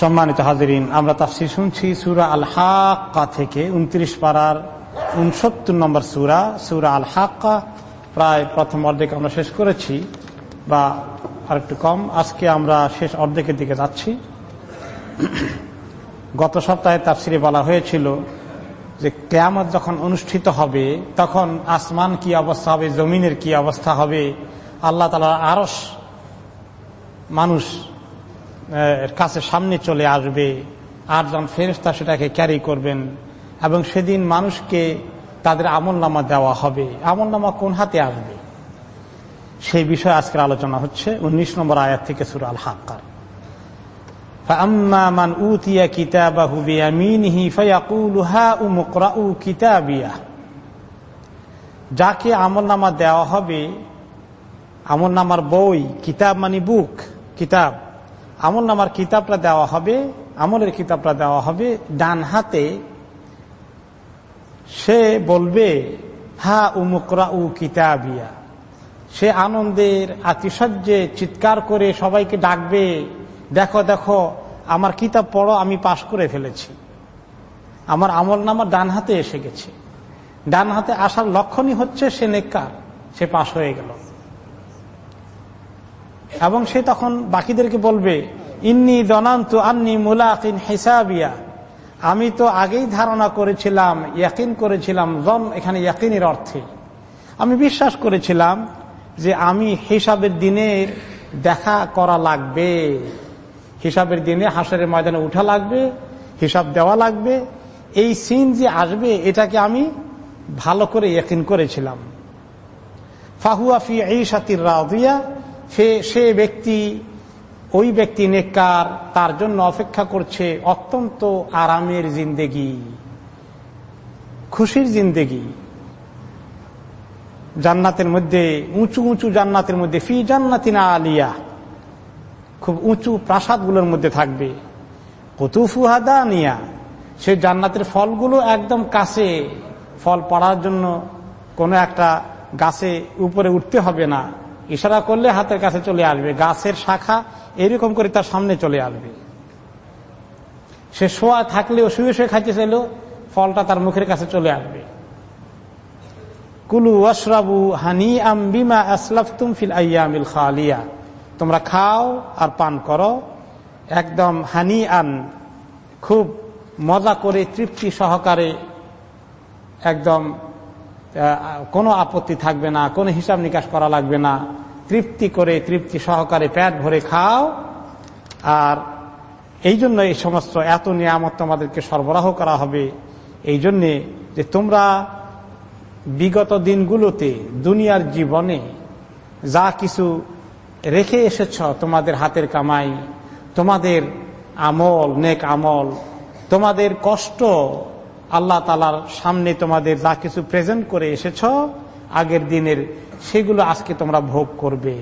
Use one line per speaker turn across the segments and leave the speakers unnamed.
সম্মানিত হাজরিন, আমরা তাফসির শুনছি সুরা আল হাক্কা থেকে উনত্রিশ পাড়ার উনসত্তর নম্বর সুরা সুরা আল হাক্কা প্রায় প্রথম অর্ধেক আমরা শেষ করেছি, বা আরেকটু কম। আজকে আমরা শেষ অর্ধেকের দিকে যাচ্ছি। গত সপ্তাহে তাফসিরে বলা হয়েছিল যে, কেয়ামত যখন অনুষ্ঠিত হবে, তখন আসমান কি অবস্থা হবে, জমিনের কি অবস্থা হবে, আল্লাহ তালা আরস মানুষ কাছে সামনে চলে আসবে। আর আটজন ফেরস্তা সেটাকে ক্যারি করবেন। এবং সেদিন মানুষকে তাদের আমল নামা দেওয়া হবে। আমল নামা কোন হাতে আসবে? সেই বিষয়ে আজকের আলোচনা হচ্ছে উনিশ নম্বর আয়াত থেকে সুর আল হাক্কার মান যাকে আমল নামা দেওয়া হবে আমল নামার বই কিতাব মানে বুক, কিতাব। আমল নামার কিতাবটা দেওয়া হবে, আমলের কিতাবটা দেওয়া হবে, ডান হাতে সে বলবে, হা উমুকরা উ কিতাবিয়া। সে আনন্দের, আতিশয্যে চিৎকার করে সবাইকে ডাকবে, দেখো দেখো, আমার কিতাব পড়ো, আমি পাশ করে ফেলেছি। আমার আমল নামার ডান হাতে এসে গেছে। ডান হাতে আসার লক্ষণই হচ্ছে সে নেককার, সে পাশ হয়ে গেল। এবং সে তখন বাকিদেরকে বলবে, ইন্নি দনান্ত আন্নি মুলাকিন হিসাবিয়া। আমি তো আগেই ধারণা করেছিলাম, ইয়াকিন করেছিলাম জন এখানে ইয়াকিনের অর্থে। আমি বিশ্বাস করেছিলাম যে আমি হিসাবের দিনের দেখা করা লাগবে। হিসাবের দিনে হাসরের ময়দানে উঠা লাগবে, হিসাব দেওয়া লাগবে। এই সিন যে আসবে, এটাকে আমি ভালো করে ইয়াকিন করেছিলাম। ফাহুয়াফি এই সাতির রাউদিয়া সে সে ব্যক্তি, ওই ব্যক্তি নেককার, তার জন্য অপেক্ষা করছে অত্যন্ত আরামের জিন্দেগি, খুশির জিন্দেগি। জান্নাতের মধ্যে, উঁচু উঁচু জান্নাতের মধ্যে, ফি জান্নাতিনা আলিয়া, খুব উঁচু প্রাসাদগুলোর মধ্যে থাকবে। কতুফুহাদা নিয়া সে জান্নাতের ফলগুলো একদম কাছে, ফল পড়ার জন্য কোনো একটা গাছে উপরে উঠতে হবে না। ইশারা করলে হাতের কাছে চলে আসবে, গাছের শাখা এরকম করে তার সামনে চলে আসবে। সে শোয়া থাকলেও, শুয়ে শুয়ে খাইতে চাইলেও ফলটা তার মুখের কাছে চলে আসবে। কুলু অশরাবু হানি আম আসলাফতুম ফিল আয়ামিল খালিয়া। তোমরা খাও আর পান করো। একদম হানি আন খুব মজা করে তৃপ্তি সহকারে একদম কোনো আপত্তি থাকবে না, কোনো হিসাব নিকাশ করা লাগবে না। তৃপ্তি করে, তৃপ্তি সহকারে প্যাট ভরে খাও। আর এই জন্য এই সমস্ত এত নিয়ামত তোমাদেরকে সরবরাহ করা হবে। এই জন্যে যে তোমরা বিগত দিনগুলোতে, দুনিয়ার জীবনে যা কিছু রেখে এসেছ, তোমাদের হাতের কামাই, তোমাদের আমল, নেক আমল, তোমাদের কষ্ট আল্লাহ তালার সামনে তোমাদের যা কিছু প্রেজেন্ট করে এসেছ, আগের দিনের সেগুলো আজকে তোমরা ভোগ করবে।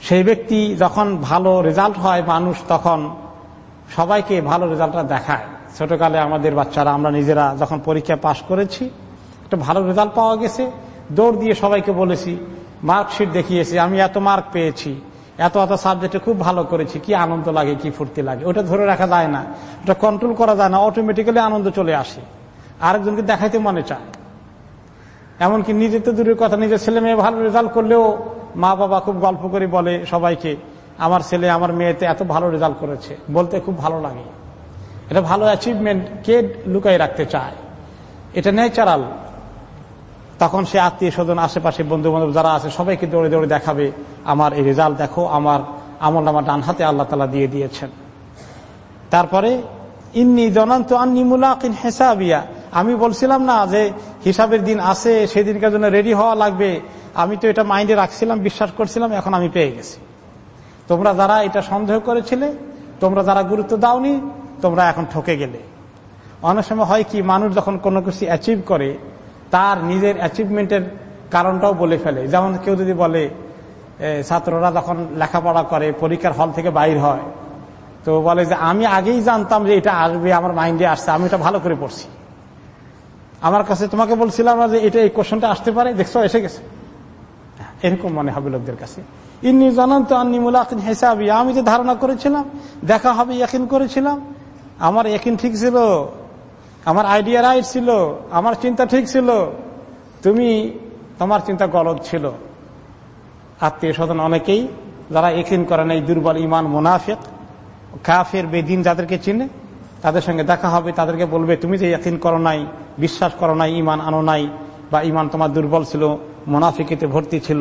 সেই ব্যক্তি যখন ভালো রেজাল্ট হয়, মানুষ তখন সবাইকে ভালো রেজাল্টটা দেখায়। ছোটকালে আমাদের বাচ্চারা, আমরা নিজেরা যখন পরীক্ষা পাশ করেছি, একটা ভালো রেজাল্ট পাওয়া গেছে। দৌড় দিয়ে সবাইকে বলেছি মার্কশিট দেখিয়েছি, আমি এত মার্ক পেয়েছি। এত এত সাবজেক্টে খুব ভালো করেছি, কি আনন্দ লাগে, কি ফুর্তি লাগে। ওটা ধরে রাখা যায় না। ওটা কন্ট্রোল করা যায় না অটোমেটিক্যালি আনন্দ চলে আসে। আরেকজনকে দেখাইতে মনে চায়। এমনকি নিজে তো দূরের কথা, নিজের ছেলে মেয়ে ভালো রেজাল্ট করলেও মা বাবা খুব গল্প করে বলে সবাইকে, আমার ছেলে, আমার মেয়েতে এত ভালো রেজাল্ট করেছে, বলতে খুব ভালো লাগে। এটা ভালো অ্যাচিভমেন্ট কে লুকাই রাখতে চায়? এটা ন্যাচারাল তখন সে আত্মীয় স্বজন, আশেপাশে বন্ধু বান্ধব যারা আছে, সবাইকে দৌড়ে দৌড়ে দেখাবে, আমার এই রেজাল্ট দেখো, আমার আমল আমার ডান হাতে আল্লাহ তালা দিয়ে দিয়েছেন। তারপরে, ইন্নি জনান্ত আন্নি মুলাকিন হেসাবিয়া। আমি বলছিলাম না যে হিসাবের দিন আছে, সেদিনকার জন্য রেডি হওয়া লাগবে। আমি তো এটা মাইন্ডে রাখছিলাম, বিশ্বাস করছিলাম, এখন আমি পেয়ে গেছি। তোমরা যারা এটা সন্দেহ করেছিলে, তোমরা যারা গুরুত্ব দাওনি, তোমরা এখন ঠকে গেলে। অনেক সময় হয় কি, মানুষ যখন কোনো কিছু অ্যাচিভ করে তার নিজের অ্যাচিভমেন্টের কারণটাও বলে ফেলে। যেমন কেউ যদি বলে ছাত্ররা যখন লেখাপড়া করে, পরীক্ষার হল থেকে বাইর হয়। তো বলে যে, আমি আগেই জানতাম যে এটা আসবে, আমার মাইন্ডে আসছে, আমি এটা ভালো করে পড়ছি। আমার কাছে তোমাকে বলছিলাম যে এটা এই কোশ্চেনটা আসতে পারে, দেখছ, এসে গেছে। এরকম মনে হবে লোকদের কাছে। ইন্নি জানান্ত আন্নি মুলাকিন হিসাবি, আমি যে ধারণা করেছিলাম, দেখা হবে, ইয়াকিন করেছিলাম। আমার ইয়াকিন ঠিক ছিল আমার আইডিয়া রাইট ছিল, আমার চিন্তা ঠিক ছিল, তুমি তোমার চিন্তা গলত ছিল। আত্মীয় স্বজন অনেকেই, যারা একিন করে এই দুর্বল ইমান, মোনাফেক, কাফের, বেদিন যাদেরকে চিনে, তাদের সঙ্গে দেখা হবে, তাদেরকে বলবে, তুমি যে ইয়াকিন করো নাই, বিশ্বাস করো নাই, ইমান আনো নাই, বা ইমান তোমার দুর্বল ছিল, মোনাফিকেতে ভর্তি ছিল,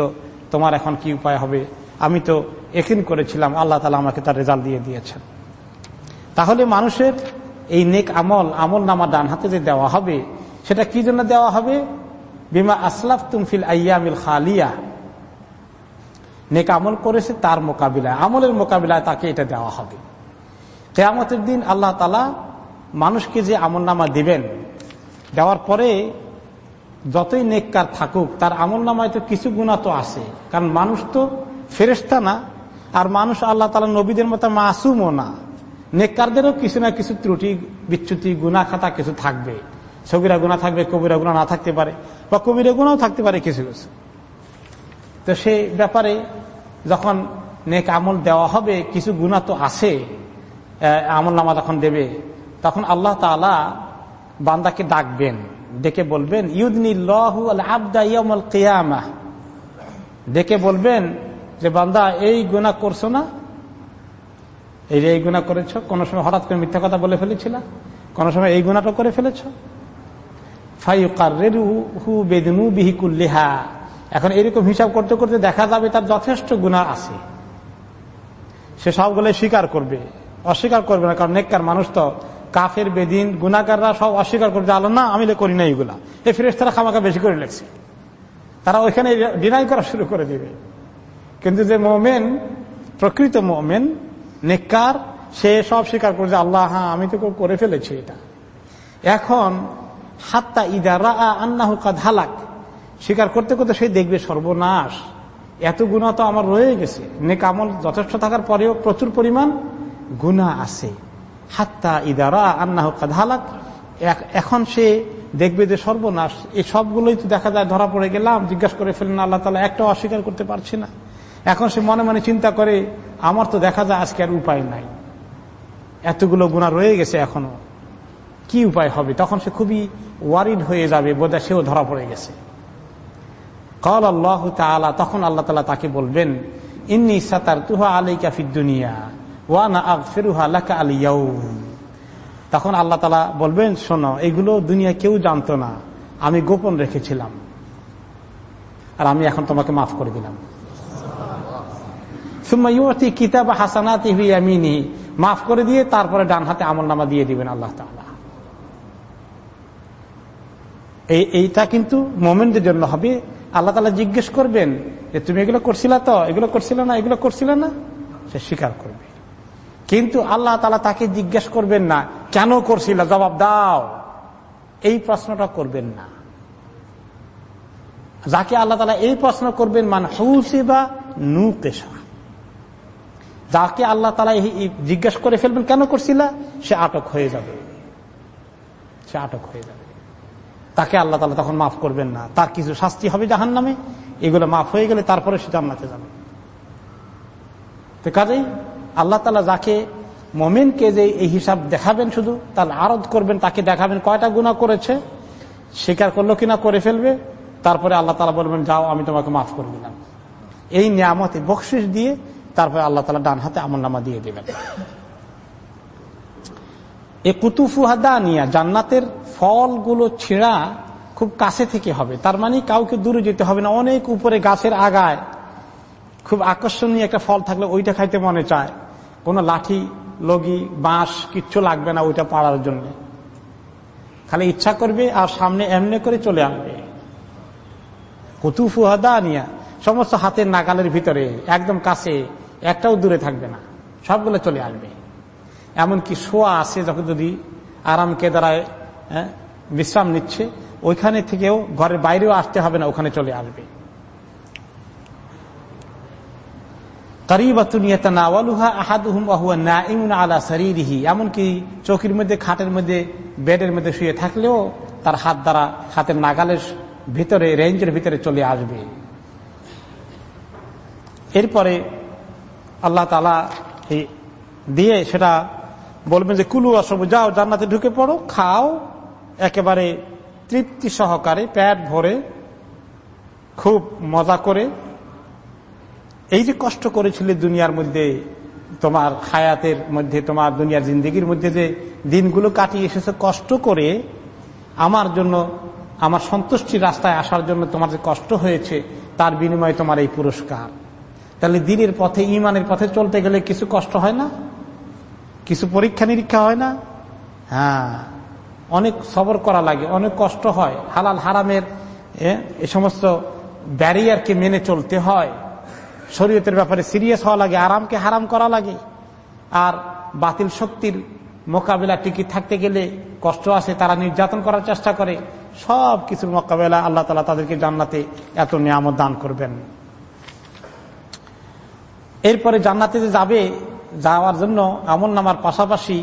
তোমার এখন কি উপায় হবে? আমি তো একিন করেছিলাম, আল্লাহ তালা আমাকে তার রেজাল্ট দিয়ে দিয়েছেন। তাহলে মানুষের এই নেক আমল আমল নামা ডান হাতে যে দেওয়া হবে, সেটা কি জন্য দেওয়া হবে? বিমা আসলাফ তুমফিল আয়ামিল খালিয়া। নেক আমল করেছে তার মোকাবিলায়, আমলের মোকাবিলায় তাকে এটা দেওয়া হবে। কেয়ামতের দিন আল্লাহ তালা মানুষকে যে আমল নামা দিবেন, দেওয়ার পরে যতই নেককার থাকুক, তার আমল নামায় তো কিছু গুণা তো আছে। কারণ মানুষ তো ফেরেস্তা না, আর মানুষ আল্লাহ তালা নবীদের মতো মাসুমও না। নেককারদেরও কিছু না কিছু ত্রুটি, বিচ্যুতি গুণা খাতা কিছু থাকবে। সবিরা গুণা থাকবে, কবিরা গুণা না থাকতে পারে, বা কবিরা গুণাও থাকতে পারে কিছু কিছু। তো সে ব্যাপারে যখন নেক আমল দেওয়া হবে, কিছু গুণা তো আছে আমল নামা যখন দেবে, তখন আল্লাহ তালা বান্দাকে ডাকবেন, ডেকে বলবেন আল আবদা ইয়ামল কেয়ামা। ডেকে বলবেন যে, বান্দা, এই গুণা করছ না? এই যে এই গুণা করেছ, কোন সময় হঠাৎ করে মিথ্যা কথা বলে ফেলেছিল? কোন সময় এই গুণাটা করে ফেলেছ? বিহিকুল্লিহা এখন এরকম হিসাব করতে করতে দেখা যাবে তার যথেষ্ট গুণা আছে। সে সবগুলো স্বীকার করবে। অস্বীকার করবে না, কারণ নেককার মানুষ তো কাফের, বেদিন গুণাকাররা সব অস্বীকার করবে আলো না, আমি করি না এইগুলা এই ফ্রেশ তারা খামাকা বেশি করে লেগছে। তারা ওইখানে ডিনাই করা শুরু করে দিবে। কিন্তু যে মোমেন, প্রকৃত মোমেন নেককার, সে সব স্বীকার করছে আল্লাহ হ্যাঁ আমি তো করে ফেলেছি এটা। এখন, হাত্তা ইদারা আন্না হুকা ধালাক স্বীকার করতে করতে সে দেখবে সর্বনাশ। এত গুণা তো আমার রয়ে গেছে। নেক আমল যথেষ্ট থাকার পরেও প্রচুর পরিমাণ গুণা আছে। হাত্তা ইদারা আন্না হুকা ধালাক এখন সে দেখবে যে সর্বনাশ। এই সবগুলোই তো দেখা যায়, ধরা পড়ে গেলাম, জিজ্ঞাসা করে ফেলেন আল্লাহ তালা একটাও অস্বীকার করতে পারছি না। এখন সে মনে মনে চিন্তা করে আমার তো দেখা যায় আজকে আর উপায় নাই। এতগুলো গুণা রয়ে গেছে এখনও। কি উপায় হবে? তখন সে খুবই ওয়ারিড হয়ে যাবে বোধহয় সেও ধরা পড়ে গেছে। কল আল্লাহ তালা তখন আল্লাহ তালা তাকে বলবেন, ইন্নি সাতার তুহা আলী কাফির দুনিয়া ওয়ানা ফেরুহা লাকা আলিয়াউ তখন আল্লাহ তালা বলবেন, শোনো, এগুলো দুনিয়া কেউ জানতো না। আমি গোপন রেখেছিলাম। আর আমি এখন তোমাকে মাফ করে দিলাম। সুমাইয়তি কিতাব হাসানাতি হুইয়ামিনি মাফ করে দিয়ে তারপরে ডান হাতে আমল নামা দিয়ে দিবেন আল্লাহ তালা এইটা কিন্তু মোমেন্টের জন্য হবে। আল্লাহ তালা জিজ্ঞেস করবেন যে, তুমি এগুলো করছিলা তো? এগুলো করছিল না? এগুলো করছিল না? সে স্বীকার করবে। কিন্তু আল্লাহ তালা তাকে জিজ্ঞেস করবেন না, কেন করছিল? জবাব দাও। এই প্রশ্নটা করবেন না। যাকে আল্লাহ তালা এই প্রশ্ন করবেন, মান হৌসি বা নু কেশা যাকে আল্লাহ তালা জিজ্ঞেস করে ফেলবেন, কেন করছিল? সে আটক হয়ে যাবে। সে আটক হয়ে যাবে। তাকে আল্লাহ তালা তখন মাফ করবেন না। তার কিছু শাস্তি হবে জাহান নামে এগুলো মাফ হয়ে গেলে তারপরে সে জান্নাতে যাবে। তো কাজেই আল্লাহ তালা যাকে মোমেনকে যে এই হিসাব দেখাবেন শুধু, তার আরদ করবেন, তাকে দেখাবেন কয়টা গুণা করেছে, স্বীকার করল কিনা করে ফেলবে। তারপরে আল্লাহ তালা বলবেন, যাও, আমি তোমাকে মাফ করে দিলাম। এই নিয়ামতে বকশিস দিয়ে তারপরে আল্লাহ তালা ডান হাতে আমল নামা দিয়ে দেবেন। এ কুতুফুহাদা নিয়া জান্নাতের ফলগুলো ছিঁড়া খুব কাছে থেকে হবে। তার মানে কাউকে দূরে যেতে হবে না, অনেক উপরে গাছের আগায়। খুব আকর্ষণীয় একটা ফল থাকলে ওইটা খাইতে মনে চায়। কোনো লাঠি, লগি, বাঁশ কিচ্ছু লাগবে না ওইটা পাড়ার জন্য। খালি ইচ্ছা করবে আর সামনে এমনি করে চলে আসবে। কুতুফুহাদা নিয়া সমস্ত হাতের নাগালের ভিতরে, একদম কাছে। একটাও দূরে থাকবে না। সবগুলো চলে আসবে। এমনকি শোয়া আছে যখন যদি আরাম কেদারায় বিশ্রাম নিচ্ছে, ওইখানে থেকেও ঘরের বাইরেও আসতে হবে না, ওখানে চলে আসবে। এমনকি চৌকির মধ্যে, খাটের মধ্যে, বেডের মধ্যে শুয়ে থাকলেও তার হাত দ্বারা, হাতের নাগালের ভিতরে, রেঞ্জের ভিতরে চলে আসবে। এরপরে আল্লাহ তালা দিয়ে সেটা বলবেন যে, কুলু অসম যাও, জান্নাতে ঢুকে পড়ো, খাও। একেবারে তৃপ্তি সহকারে প্যাট ভরে খুব মজা করে। এই যে কষ্ট করেছিলে দুনিয়ার মধ্যে, তোমার হায়াতের মধ্যে, তোমার দুনিয়ার জিন্দগির মধ্যে যে দিনগুলো কাটিয়ে এসেছে, কষ্ট করে আমার জন্য, আমার সন্তুষ্টির রাস্তায় আসার জন্য তোমার যে কষ্ট হয়েছে, তার বিনিময়ে তোমার এই পুরস্কার। তাহলে দিনের পথে, ইমানের পথে চলতে গেলে কিছু কষ্ট হয় না? কিছু পরীক্ষা নিরীক্ষা হয় না? হ্যাঁ। অনেক সবর করা লাগে, অনেক কষ্ট হয়। হালাল হারামের, এ সমস্ত ব্যারিয়ারকে মেনে চলতে হয়। শরীয়তের ব্যাপারে সিরিয়াস হওয়া লাগে, আরামকে হারাম করা লাগে। আর বাতিল শক্তির মোকাবেলা টিকি থাকতে গেলে কষ্ট আসে, তারা নির্যাতন করার চেষ্টা করে। সব কিছুর মোকাবেলা আল্লাহ তালা তাদেরকে জান্নাতে এত নিয়ামত দান করবেন। এরপরে জান্নাতে যে যাবে, যাওয়ার জন্য আমল নামার পাশাপাশি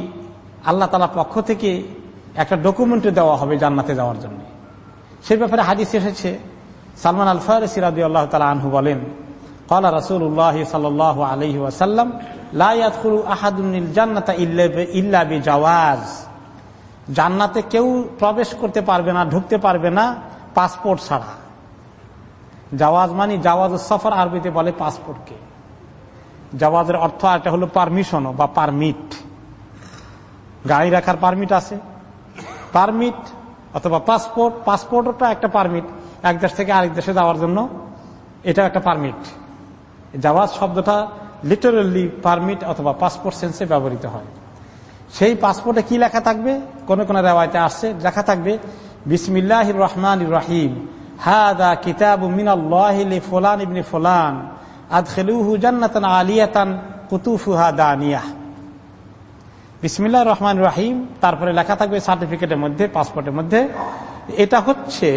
আল্লাহ তালা পক্ষ থেকে একটা ডকুমেন্ট দেওয়া হবে জান্নাতে যাওয়ার জন্য। সেই ব্যাপারে হাদিস এসেছে। সালমান আল ফারসি রাজি আল্লাহ তালা আনহু বলেন কলা রসুল্লাহ সাল আলহি ওয়াসাল্লাম লাইয়াতফুরু আহাদুল জান্নাতা ইল্লা বি জাওয়াজ জান্নাতে কেউ প্রবেশ করতে পারবে না, ঢুকতে পারবে না পাসপোর্ট ছাড়া। জাওয়াজ মানে জাওয়াজ সফর আরবিতে বলে পাসপোর্টকে। জাওয়াজের অর্থ একটা হলো পারমিশনও বা পারমিট গাড়ি রাখার পারমিট আছে। পারমিট অথবা পাসপোর্ট পাসপোর্টটা একটা পারমিট এক দেশ থেকে আরেক দেশে যাওয়ার জন্য এটা একটা পারমিট জাওয়াজ শব্দটা লিটারেলি পারমিট অথবা পাসপোর্ট সেন্সে ব্যবহৃত হয়। সেই পাসপোর্টে কি লেখা থাকবে? কোন কোন রেওয়ায়তে আসছে, লেখা থাকবে বিসমিল্লাহ রহমান রাহিম, হাদা কিতাব মিনাল্লাহ ফোলান ইবনি ফোলান। আদখেলুহু জান্নাতান আলিয়াতান কুতুফুহা দানিয়া বিসমিল্লা রহমান রাহিম। তারপরে লেখা থাকবে সার্টিফিকেটের মধ্যে, পাসপোর্টের মধ্যে। এটা হচ্ছে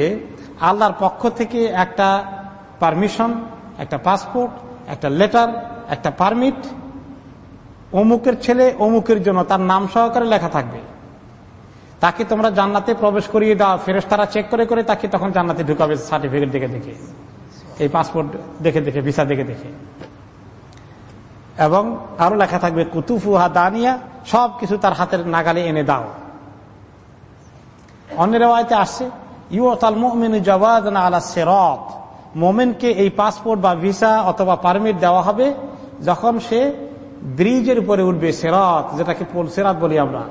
আল্লাহর পক্ষ থেকে একটা পারমিশন, একটা পাসপোর্ট, একটা লেটার, একটা পারমিট। অমুকের ছেলে অমুকের জন্য, তার নাম সহকারে লেখা থাকবে। তাকে তোমরা জান্নাতে প্রবেশ করিয়ে দাও। ফেরেস তারা চেক করে করে তাকে তখন জান্নাতে ঢুকাবে সার্টিফিকেট দেখে দেখে। এই পাসপোর্ট দেখে দেখে ভিসা দেখে দেখে। এবং আরও লেখা থাকবে কুতুফু হা দানিয়া সব কিছু তার হাতের নাগালে এনে দাও। অন্য রেওয়ায়তে আসছে, ইউতাল মোমিনু জবাদ আলা সেরত মোমেনকে এই পাসপোর্ট বা ভিসা অথবা পারমিট দেওয়া হবে যখন সে ব্রিজের উপরে উঠবে, সেরাত, যেটাকে সেরাত বলি আমরা।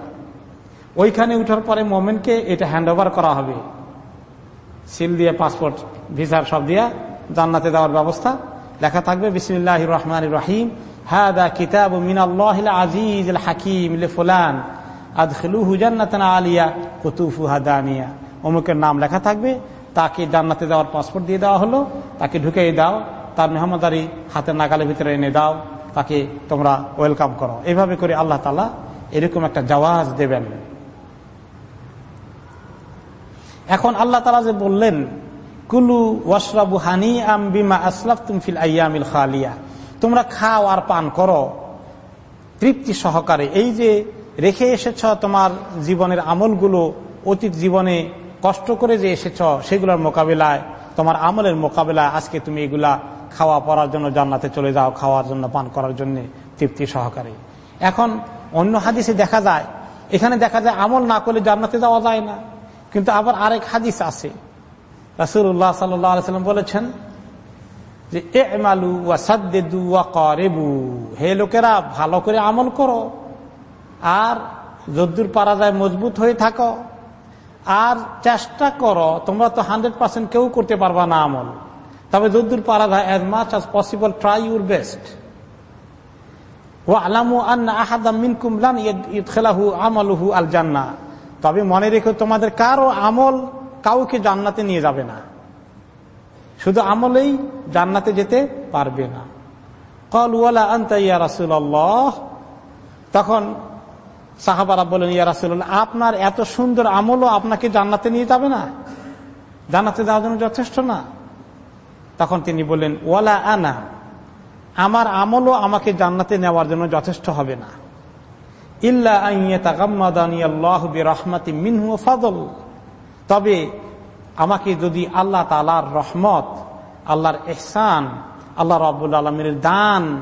ওইখানে উঠার পরে মোমেনকে এটা হ্যান্ড করা হবে। সিল দিয়ে পাসপোর্ট ভিসার সব দিয়া জান্নাতে দেওয়ার ব্যবস্থা লেখা থাকবে বিসমুল্লাহ রহমান রহিম। হাদা কিতাব মিনাল্লাহ আজিজ হাকিম ফুলান। আদখলুহু জান্নাতান আলিয়া কুতুফু হাদানিয়া অমুকের নাম লেখা থাকবে, তাকে জান্নাতে দেওয়ার পাসপোর্ট দিয়ে দেওয়া হলো, তাকে ঢুকিয়ে দাও, তার মেহমাদারি হাতের নাগালের ভিতরে এনে দাও, তাকে তোমরা ওয়েলকাম করো। এভাবে করে আল্লাহ তালা এরকম একটা জওয়াজ দেবেন। এখন আল্লাহ তালা যে বললেন কুলু ওয়াসরাবু হানি আম বিমা আসলাফ তুমফিল আয়ামিল খালিয়া। তোমরা খাও আর পান করো। তৃপ্তি সহকারে। এই যে রেখে এসেছ তোমার জীবনের আমলগুলো, অতীত জীবনে কষ্ট করে যে এসেছ, সেগুলোর মোকাবিলায়, তোমার আমলের মোকাবিলায় আজকে তুমি এগুলা খাওয়া পড়ার জন্য জান্নাতে চলে যাও, খাওয়ার জন্য, পান করার জন্য তৃপ্তি সহকারে। এখন অন্য হাদিসে দেখা যায়, এখানে দেখা যায় আমল না করলে জান্নাতে যাওয়া যায় না। কিন্তু আবার আরেক হাদিস আছে। রাসুল্লাহ সাল্লাম বলেছেন যে এমালু ওয়া সাদ্দেদু ওয়া করেবু। হে লোকেরা, ভালো করে আমল করো। আর যদ্দুর পারা যায় মজবুত হয়ে থাকো। আর চেষ্টা করো, তোমরা তো হান্ড্রেড পার্সেন্ট কেউ করতে পারবা না আমল। তবে যদ্দুর পারা যায় as much as possible try your best ও আলামু আন্না আহাদাম মিনকুম লান খেলাহু আমালুহু আল জান্না তবে মনে রেখো, তোমাদের কারও আমল কাউকে জান্নাতে নিয়ে যাবে না। শুধু আমলেই জান্নাতে যেতে পারবে না। কল ওয়ালা আন্তা ইয়া রাসুল্লাহ তখন সাহাবারা বলেন ইয়া রাসুল্লাহ আপনার এত সুন্দর আমলও আপনাকে জান্নাতে নিয়ে যাবে না? জান্নাতে যাওয়ার জন্য যথেষ্ট না? তখন তিনি বললেন, ওয়ালা আনা, আমার আমলও আমাকে জান্নাতে নেওয়ার জন্য যথেষ্ট হবে না। ইল্লা রহমাতি মিনহু ফাদল। তবে আমাকে যদি আল্লাহ তালার রহমত, আল্লাহর এহসান আল্লাহ রাবুল আলমীর দান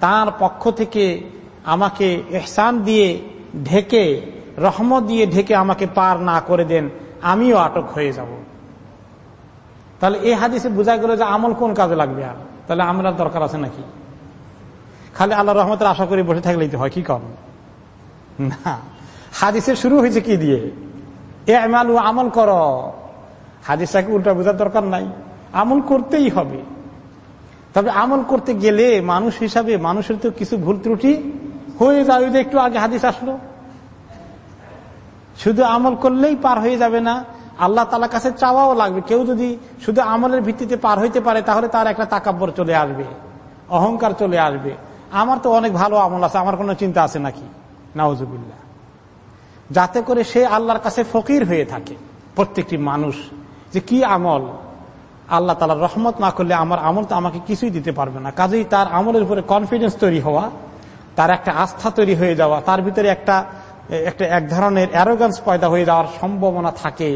তার পক্ষ থেকে আমাকে এহসান দিয়ে ঢেকে, রহমত দিয়ে ঢেকে আমাকে পার না করে দেন, আমিও আটক হয়ে যাব। তাহলে এই হাদিসে বোঝা গেল যে আমল কোন কাজে লাগবে আর? তাহলে আমরা দরকার আছে নাকি? খালি আল্লাহ রহমতের আশা করে বসে থাকলেই তো হয়, কি কম? না। হাদিসে শুরু হয়েছে কি দিয়ে? এ আমালু আমল কর। হাদিসটাকে উল্টা বোঝার দরকার নাই। আমল করতেই হবে। তবে আমল করতে গেলে মানুষ হিসাবে মানুষের তো কিছু ভুল ত্রুটি হয়ে যাবে একটু আগে হাদিস আসলো। শুধু আমল করলেই পার হয়ে যাবে না। আল্লাহ তালা কাছে চাওয়াও লাগবে। কেউ যদি শুধু আমলের ভিত্তিতে পার হইতে পারে, তাহলে তার একটা তাকাব্বর চলে আসবে। অহংকার চলে আসবে। আমার তো অনেক ভালো আমল আছে। আমার কোনো চিন্তা আছে নাকি? নাওজুবিল্লা যাতে করে সে আল্লাহর কাছে ফকির হয়ে থাকে। প্রত্যেকটি মানুষ যে কি আমল? আল্লাহ তালার রহমত না করলে আমার আমল তো আমাকে কিছুই দিতে পারবে না। কাজেই তার আমলের উপরে কনফিডেন্স তৈরি হওয়া, তার একটা আস্থা তৈরি হয়ে যাওয়া, তার ভিতরে একটা একটা এক ধরনের অ্যারোগান্স পয়দা হয়ে যাওয়ার সম্ভাবনা থাকে।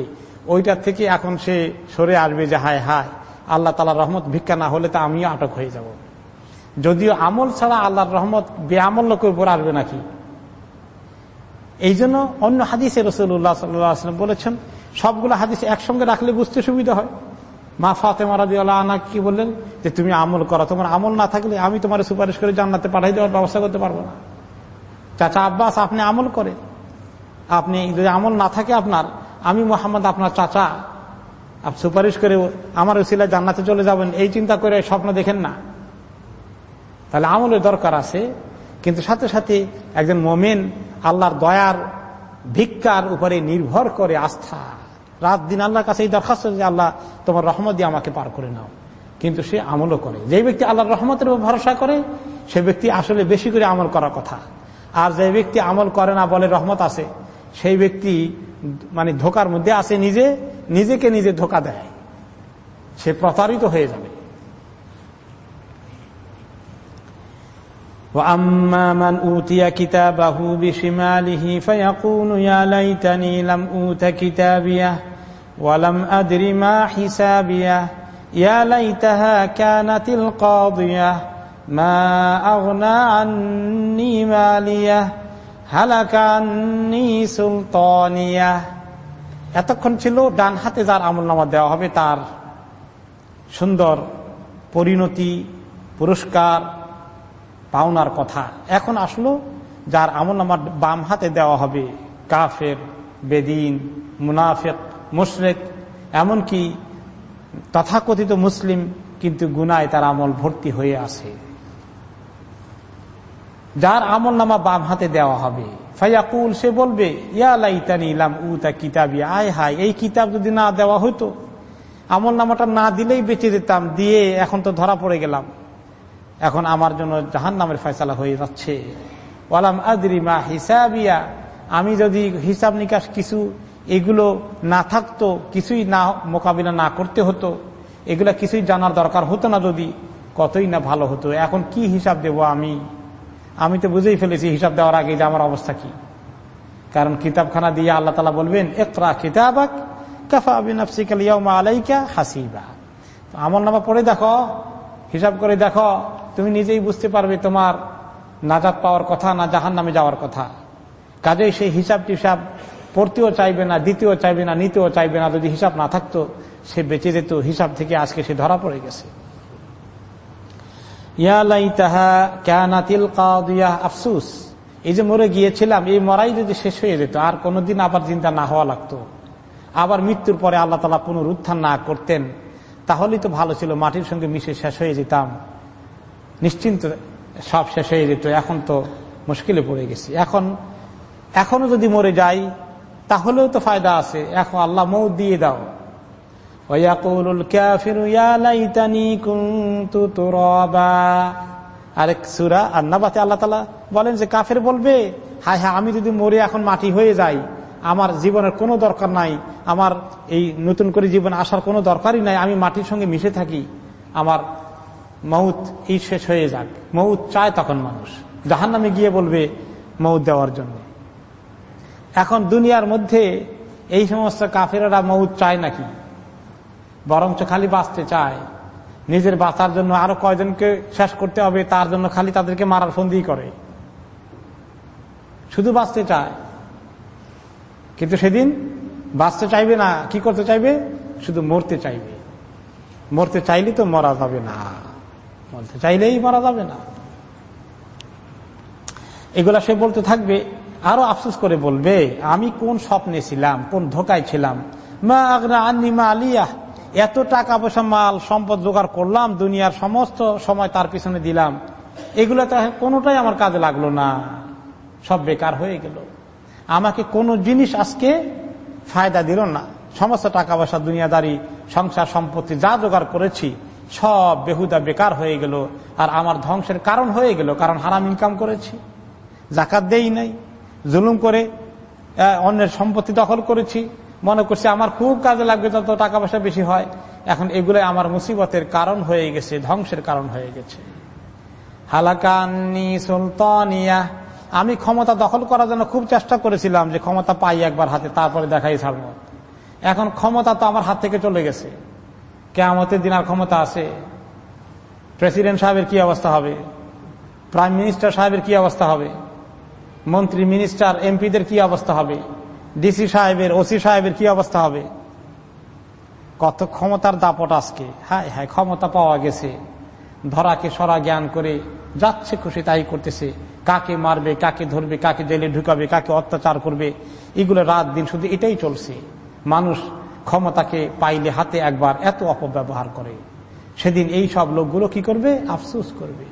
ওইটা থেকে এখন সে সরে আসবে যে হায় হায়, আল্লাহ তালার রহমত ভিক্ষা না হলে তো আমিও আটক হয়ে যাব। যদিও আমল ছাড়া আল্লাহর রহমত বেআমল লোকের উপর আসবে নাকি এই জন্য অন্য হাদিসে রসুল্লাহ সাল্লাম বলেছেন, সবগুলো হাদিস একসঙ্গে রাখলে বুঝতে সুবিধা হয়। মা ফাতেমা রাজি আনা কি বললেন? যে তুমি আমল করো, তোমার আমল না থাকলে আমি তোমার সুপারিশ করে জান্নাতে পাঠাই দেওয়ার ব্যবস্থা করতে পারব না। চাচা আব্বাস, আপনি আমল করে। আপনি যদি আমল না থাকে আপনার, আমি মোহাম্মদ আপনার চাচা। আপনি সুপারিশ করে আমার উসিলা জান্নাতে চলে যাবেন, এই চিন্তা করে স্বপ্ন দেখেন না। তাহলে আমলের দরকার আছে কিন্তু সাথে সাথে একজন মোমেন আল্লাহর দয়ার ভিক্ষার উপরে নির্ভর করে আস্থা। রাত দিন আল্লাহর কাছে এই দরখাস্ত যে আল্লাহ, তোমার রহমত দিয়ে আমাকে পার করে নাও। কিন্তু সে আমলও করে। যে ব্যক্তি আল্লাহর রহমতের উপর ভরসা করে, সে ব্যক্তি আসলে বেশি করে আমল করার কথা। আর যে ব্যক্তি আমল করে না বলে রহমত আছে, সেই ব্যক্তি মানে ধোকার মধ্যে আছে নিজে, নিজেকে নিজে ধোকা দেয়। সে প্রতারিত হয়ে যাবে। وأما من أوتي كتابه بشماله فيقول يا ليتني لم أوت كتابيه ولم أدر ما حسابيه يا ليتها كانت القاضية ما أغنى عني ماليه هلك عني سلطانيه এতক্ষণ ছিল ডান হাতে যার আমল নামা দেওয়া হবে তার সুন্দর পরিণতি পুরস্কার পাওনার কথা। এখন আসলো যার আমল নামার বাম হাতে দেওয়া হবে। কাফের, বেদিন, মুনাফেক, মুশরেক, এমনকি তথাকথিত মুসলিম কিন্তু গুনায় তার আমল ভর্তি হয়ে আছে। যার আমল নামা বাম হাতে দেওয়া হবে। ফাইয়াকুল সে বলবে, ইয়া লাইতানি ইলাম উতা কিতাবি। আয় হায়, এই কিতাব যদি না দেওয়া হতো আমল নামাটা না দিলেই বেঁচে যেতাম, দিয়ে এখন তো ধরা পড়ে গেলাম। এখন আমার জন্য জাহান নামের ফয়সালা হয়ে যাচ্ছে। ওয়ালাম আদরিমা হিসাবিয়া, আমি যদি হিসাব নিকাশ কিছু, এগুলো না থাকতো, কিছুই না, মোকাবিলা না করতে হতো, এগুলা কিছুই জানার দরকার হতো না যদি, কতই না ভালো হতো। এখন কি হিসাব দেব আমি? আমি তো বুঝেই ফেলেছি হিসাব দেওয়ার আগে যে আমার অবস্থা কি। কারণ কিতাবখানা দিয়ে আল্লাহ তালা বলবেন একরা কিতাবাক কাফা আলাইকা হাসিবা। আমল নামা পড়ে দেখো, হিসাব করে দেখো তুমি নিজেই বুঝতে পারবে তোমার নাজাদ পাওয়ার কথা না জাহান নামে যাওয়ার কথা। কাজেই সেই হিসাব টিসাব পড়তেও চাইবে না, দিতেও চাইবে না, নিতেও চাইবে না, যদি হিসাব না থাকতো, সে বেঁচে যেত। হিসাব থেকে আজকে সে ধরা পড়ে গেছে। আফসুস। এই যে মরে গিয়েছিলাম, এই মরাই যদি শেষ হয়ে যেত, আর কোনোদিন আবার চিন্তা না হওয়া লাগতো। আবার মৃত্যুর পরে আল্লাহ তালা পুনরুত্থান না করতেন, তাহলেই তো ভালো ছিল, মাটির সঙ্গে মিশে শেষ হয়ে যেতাম। নিশ্চিন্ত সব শেষ হয়ে যেত, এখন তো মুশকিলে পড়ে গেছি। এখন, এখনও যদি মরে যাই, তাহলেও তো ফায়দা আছে। এখন আল্লাহ মৌ দিয়ে দাও। আরেক সুরা আল্লাহ তালা বলেন যে, কাফের বলবে, হায় হ্যাঁ আমি যদি মরে এখন মাটি হয়ে যাই, আমার জীবনের কোনো দরকার নাই, আমার এই নতুন করে জীবন আসার কোনো দরকারই নাই, আমি মাটির সঙ্গে মিশে থাকি, আমার মৌত এই শেষ হয়ে যাক। মৌত চায় তখন মানুষ। জাহান নামে গিয়ে বলবে মৌত দেওয়ার জন্য। এখন দুনিয়ার মধ্যে এই সমস্ত কাফেরা মৌত চায় নাকি? বরঞ্চ খালি বাঁচতে চায়। নিজের বাঁচার জন্য আরও কয়জনকে শেষ করতে হবে, তার জন্য খালি তাদেরকে মারার ফন্দি করে। শুধু বাঁচতে চায়। কিন্তু সেদিন বাঁচতে চাইবে না, কি করতে চাইবে? শুধু মরতে চাইবে। মরতে চাইলে তো মরা যাবে না। মরতে চাইলেই মারা যাবে না। এগুলা সে বলতে থাকবে, আরও আফসোস করে বলবে, আমি কোন স্বপ্নে ছিলাম, কোন ধোকায় ছিলাম? মা মা আলিয়া, এত টাকা পয়সা, মাল, সম্পদ জোগাড় করলাম, দুনিয়ার সমস্ত সময় তার পিছনে দিলাম। এগুলো তো কোনোটাই আমার কাজে লাগল না। সব বেকার হয়ে গেল। আমাকে কোনো জিনিস আজকে ফায়দা দিল না। সমস্ত টাকা পয়সা, দুনিয়াদারি, সংসার, সম্পত্তি যা জোগাড় করেছি সব বেহুদা বেকার হয়ে গেল। আর আমার ধ্বংসের কারণ হয়ে গেল, কারণ হারাম ইনকাম করেছি, জাকাত দেই নাই, জুলুম করে অন্যের সম্পত্তি দখল করেছি। মনে করছি আমার খুব কাজে লাগবে যত টাকা পয়সা বেশি হয়। এখন এগুলো আমার মুসিবতের কারণ হয়ে গেছে, ধ্বংসের কারণ হয়ে গেছে। হালাকানি সুলতানিয়া। আমি ক্ষমতা দখল করার জন্য খুব চেষ্টা করেছিলাম যে ক্ষমতা পাই একবার হাতে, তারপরে দেখাই ছাড়ব। এখন ক্ষমতা তো আমার হাত থেকে চলে গেছে। কেমতের দিন আর ক্ষমতা আছে। প্রেসিডেন্ট সাহেবের কি অবস্থা হবে? প্রাইম মিনিস্টার সাহেবের কি অবস্থা হবে? মন্ত্রী মিনিস্টার এমপিদের কি অবস্থা হবে? ডিসি সাহেবের ওসি সাহেবের কি অবস্থা হবে? কত ক্ষমতার দাপট আজকে। হ্যাঁ হ্যাঁ ক্ষমতা পাওয়া গেছে। ধরাকে সরা জ্ঞান করে যাচ্ছে খুশি তাই করতেছে। কাকে মারবে, কাকে ধরবে, কাকে জেলে ঢুকাবে, কাকে অত্যাচার করবে, এগুলো রাত দিন শুধু এটাই চলছে। মানুষ ক্ষমতাকে পাইলে হাতে একবার এত অপব্যবহার করে। সেদিন এই সব লোকগুলো কি করবে? আফসুস করবে।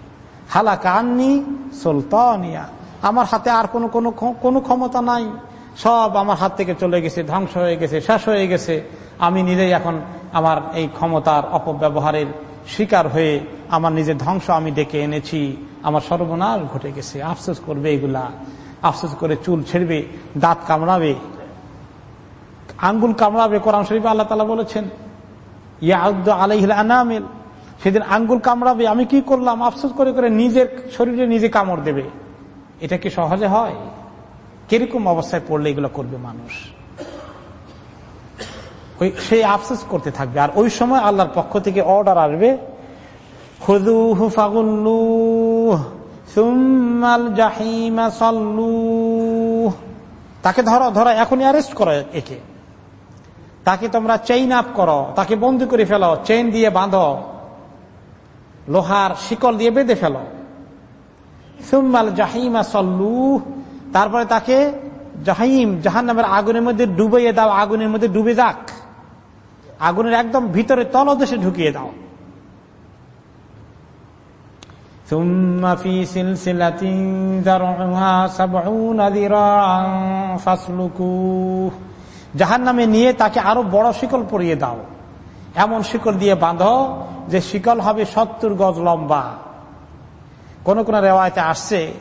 হালাকা আননি সুলতানিয়া। আমার হাতে আর কোনো কোনো কোনো ক্ষমতা নাই। সব আমার হাত থেকে চলে গেছে, ধ্বংস হয়ে গেছে, শেষ হয়ে গেছে। আমি নিজেই এখন আমার এই ক্ষমতার অপব্যবহারের শিকার হয়ে আমার নিজের ধ্বংস আমি ডেকে এনেছি। আমার সর্বনাশ ঘটে গেছে। আফসোস করবে এগুলা। আফসোস করে চুল ছেড়বে, দাঁত কামড়াবে। আঙ্গুল কামড়াবে কোরআন শরীফ আল্লাহ তালা বলেছেন ইয়া আলাইহিল আনামিল, সেদিন আঙ্গুল কামড়াবে, আমি কি করলাম? আফসোস করে করে নিজের শরীরে নিজে কামড় দেবে। এটা কি সহজে হয়? কীরকম অবস্থায় পড়লে এগুলো করবে মানুষ? ওই সেই আফসোস করতে থাকবে। আর ওই সময় আল্লাহর পক্ষ থেকে অর্ডার আসবে তাকে ধরো ধরো, এখনই অ্যারেস্ট করো একে। তাকে তোমরা চেইন আপ করো, তাকে বন্দি করে ফেলো চেইন দিয়ে বাঁধো, লোহার শিকল দিয়ে বেঁধে ফেলো। সুম্মাল জাহিমা সল্লু, তারপরে তাকে জাহিম জাহান নামের আগুনের মধ্যে ডুবিয়ে দাও, আগুনের মধ্যে ডুবে যাক। আগুনের একদম ভিতরে তলদেশে ঢুকিয়ে দাও। জাহান নামে নিয়ে তাকে আরও বড় শিকল পরিয়ে দাও। এমন শিকল দিয়ে বাঁধো যে শিকল হবে সত্তর গজ লম্বা। কোন কোন রেওয়ায়তে আসছে,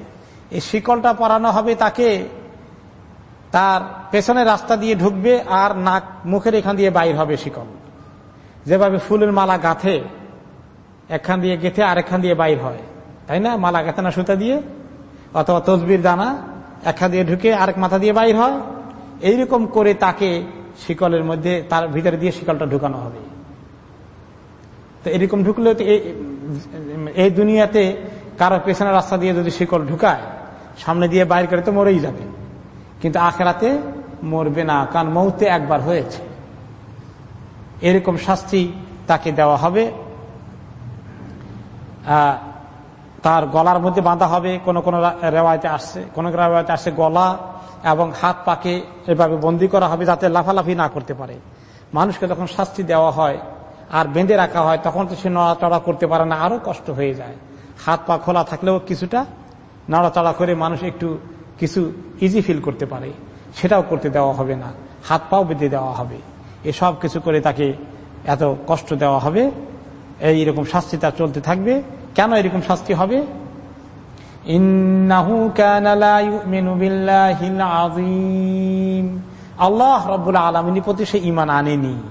এই শিকলটা পরানো হবে তাকে, তার পেছনে রাস্তা দিয়ে ঢুকবে আর নাক মুখের এখান দিয়ে বাইর হবে শিকল। যেভাবে ফুলের মালা গাঁথে, একখান দিয়ে গেথে আরেকখান দিয়ে বাইর হয়। তাই না? মালা গাঁথে না সুতা দিয়ে? অথবা তসবির দানা, একখান দিয়ে ঢুকে আরেক মাথা দিয়ে বাইর হয়। এইরকম করে তাকে শিকলের মধ্যে, তার ভিতরে দিয়ে শিকলটা ঢুকানো হবে। তো এরকম ঢুকলে এই দুনিয়াতে কারও পেছনের রাস্তা দিয়ে যদি শিকল ঢুকায়, সামনে দিয়ে বাইর করে তো মরেই যাবে। কিন্তু আখেরাতে মরবে না, কারণ মৌতে একবার হয়েছে। এরকম শাস্তি তাকে দেওয়া হবে। তার গলার মধ্যে বাঁধা হবে, কোন কোন রেওয়ায়তে আসছে কোন রেওয়ায়তে আসছে গলা এবং হাত পাকে এভাবে বন্দি করা হবে যাতে লাফালাফি না করতে পারে। মানুষকে যখন শাস্তি দেওয়া হয় আর বেঁধে রাখা হয়, তখন তো সে নড়াচড়া করতে পারে না, আরও কষ্ট হয়ে যায়। হাত পা খোলা থাকলেও কিছুটা নড়াচড়া করে মানুষ একটু কিছু ইজি ফিল করতে পারে। সেটাও করতে দেওয়া হবে না। হাত পাও বেঁধে দেওয়া হবে। এসব কিছু করে তাকে এত কষ্ট দেওয়া হবে। এইরকম শাস্তি তার চলতে থাকবে। কেন এরকম শাস্তি হবে? আল্লাহ রব্বুল আলমিনী প্রতি সে ইমান আনেনি।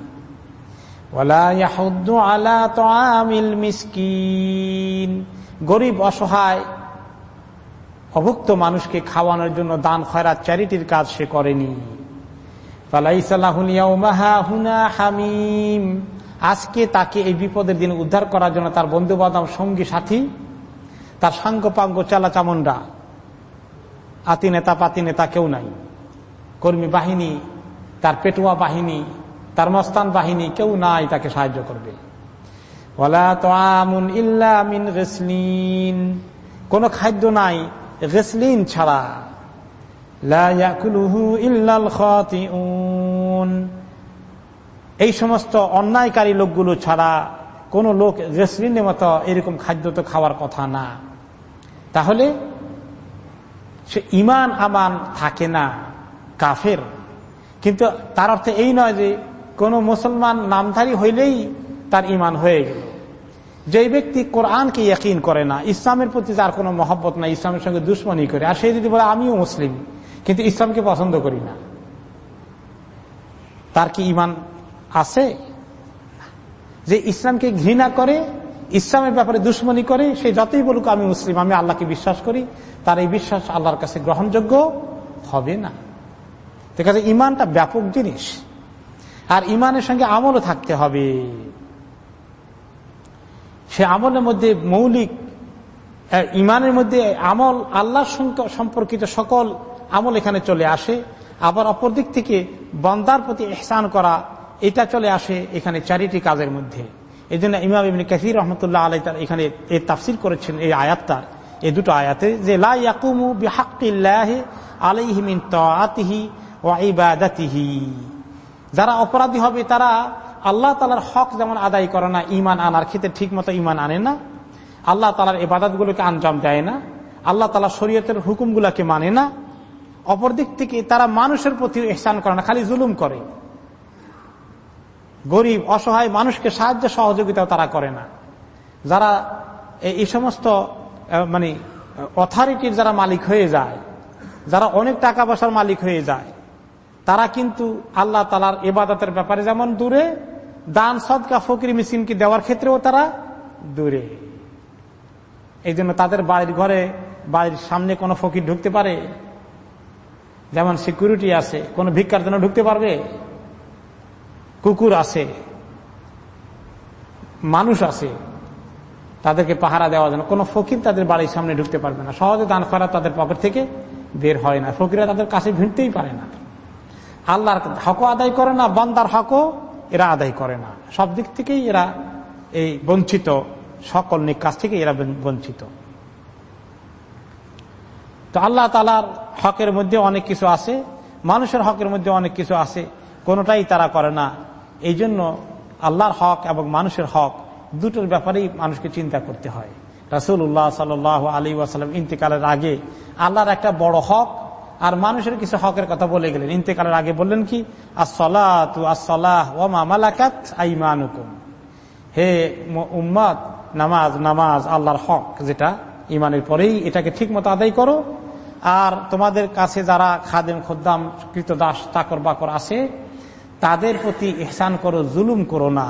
গরিব, অসহায়, অভুক্ত মানুষকে খাওয়ানোর জন্য দান খয়রাত চ্যারিটির কাজ সে করেনি। হামিম। আজকে তাকে এই বিপদের দিন উদ্ধার করার জন্য তার বন্ধু বান্ধব সঙ্গী, সাথী তার সাঙ্গ পাঙ্গ চালা চামুন্ডা আতি নেতা পাতি নেতা কেউ নাই। কর্মী বাহিনী, তার পেটুয়া বাহিনী, তার মস্তান বাহিনী কেউ নাই তাকে সাহায্য করবে। ইল্লা মিন রেসলিন কোন খাদ্য নাই রেসলিন ছাড়া। এই সমস্ত অন্যায়কারী লোকগুলো ছাড়া কোন লোক রেসলিনের মতো এরকম খাদ্য তো খাওয়ার কথা না। তাহলে সে ইমান আমান থাকে না, কাফের। কিন্তু তার অর্থে এই নয় যে কোন মুসলমান নামধারী হইলেই তার ইমান হয়ে গেল। যে ব্যক্তি কোরআনকে ইয়কিন করে না, ইসলামের প্রতি তার কোনো মহব্বত না ইসলামের সঙ্গে দুশ্মনী করে, আর সে যদি বলে, আমিও মুসলিম কিন্তু ইসলামকে পছন্দ করি না। তার কি ইমান আছে? যে ইসলামকে ঘৃণা করে ইসলামের ব্যাপারে দুশ্মনী করে, সে যতই বলুক আমি মুসলিম, আমি আল্লাহকে বিশ্বাস করি, তার এই বিশ্বাস আল্লাহর কাছে গ্রহণযোগ্য হবে না। ঠিক আছে, ইমানটা ব্যাপক জিনিস। আর ইমানের সঙ্গে আমলও থাকতে হবে। সে আমলের মধ্যে মৌলিক ইমানের মধ্যে আমল আল্লাহ সম্পর্কিত সকল আমল এখানে চলে আসে। আবার অপরদিক থেকে বন্দার প্রতি এহসান করা, এটা চলে আসে এখানে চারিটি কাজের মধ্যে। এই জন্য ইমাম ইবিন কাসির রহমতুল্লাহ আলাই তার এখানে এ তাফসির করেছেন, এই আয়াতটার এই দুটো আয়াতে যে লাকুমু আলাইহিমিন যারা অপরাধী হবে, তারা আল্লাহ তালার হক যেমন আদায় করে না ইমান আনার ক্ষেত্রে ঠিক মতো ইমান আনে না। আল্লাহ তালার এবাদতগুলোকে আঞ্জাম দেয় না। আল্লাহ তালা শরীয়তের হুকুমগুলাকে মানে না। অপরদিক থেকে তারা মানুষের প্রতি এহসান করে না, খালি জুলুম করে। গরিব, অসহায় মানুষকে সাহায্য সহযোগিতা তারা করে না। যারা এই সমস্ত মানে অথরিটির যারা মালিক হয়ে যায়, যারা অনেক টাকা পয়সার মালিক হয়ে যায়, তারা কিন্তু আল্লাহ তালার এবাদতের ব্যাপারে যেমন দূরে, দান, সদকা, ফকির মিসিনকে দেওয়ার ক্ষেত্রেও তারা দূরে। এই জন্য তাদের বাড়ির ঘরে, বাড়ির সামনে কোনো ফকির ঢুকতে পারে? যেমন সিকিউরিটি আছে, কোনো ভিক্ষার জন্য ঢুকতে পারবে? কুকুর আছে, মানুষ আছে, তাদেরকে পাহারা দেওয়ার জন্য কোনো ফকির তাদের বাড়ির সামনে ঢুকতে পারবে না। সহজে দান করা তাদের পকেট থেকে বের হয় না। ফকিরা তাদের কাছে ভিড়তেই পারে না। আল্লাহর হকও আদায় করে না, বন্দার হকও এরা আদায় করে না। সব দিক থেকেই এরা এই বঞ্চিত, সকল কাছ থেকে এরা বঞ্চিত। তো আল্লাহ তালার হকের মধ্যে অনেক কিছু আছে, মানুষের হকের মধ্যে অনেক কিছু আছে, কোনোটাই তারা করে না। এই জন্য আল্লাহর হক এবং মানুষের হক দুটোর ব্যাপারেই মানুষকে চিন্তা করতে হয়। রাসুল উল্লাহ সাল আলী ওয়াসালাম ইন্তেকালের আগে আল্লাহর একটা বড় হক আর মানুষের কিছু হকের কথা বলে গেলেন। ইন্তেকালের আগে বললেন কি? আসলাহ হে উম্মত, নামাজ নামাজ আল্লাহর হক যেটা ইমানের পরেই এটাকে ঠিক মতো আদায় করো। আর তোমাদের কাছে যারা খাদেম, খোদ্দাম কৃত দাস চাকর বাকর আছে তাদের প্রতি এহসান করো, জুলুম করো না।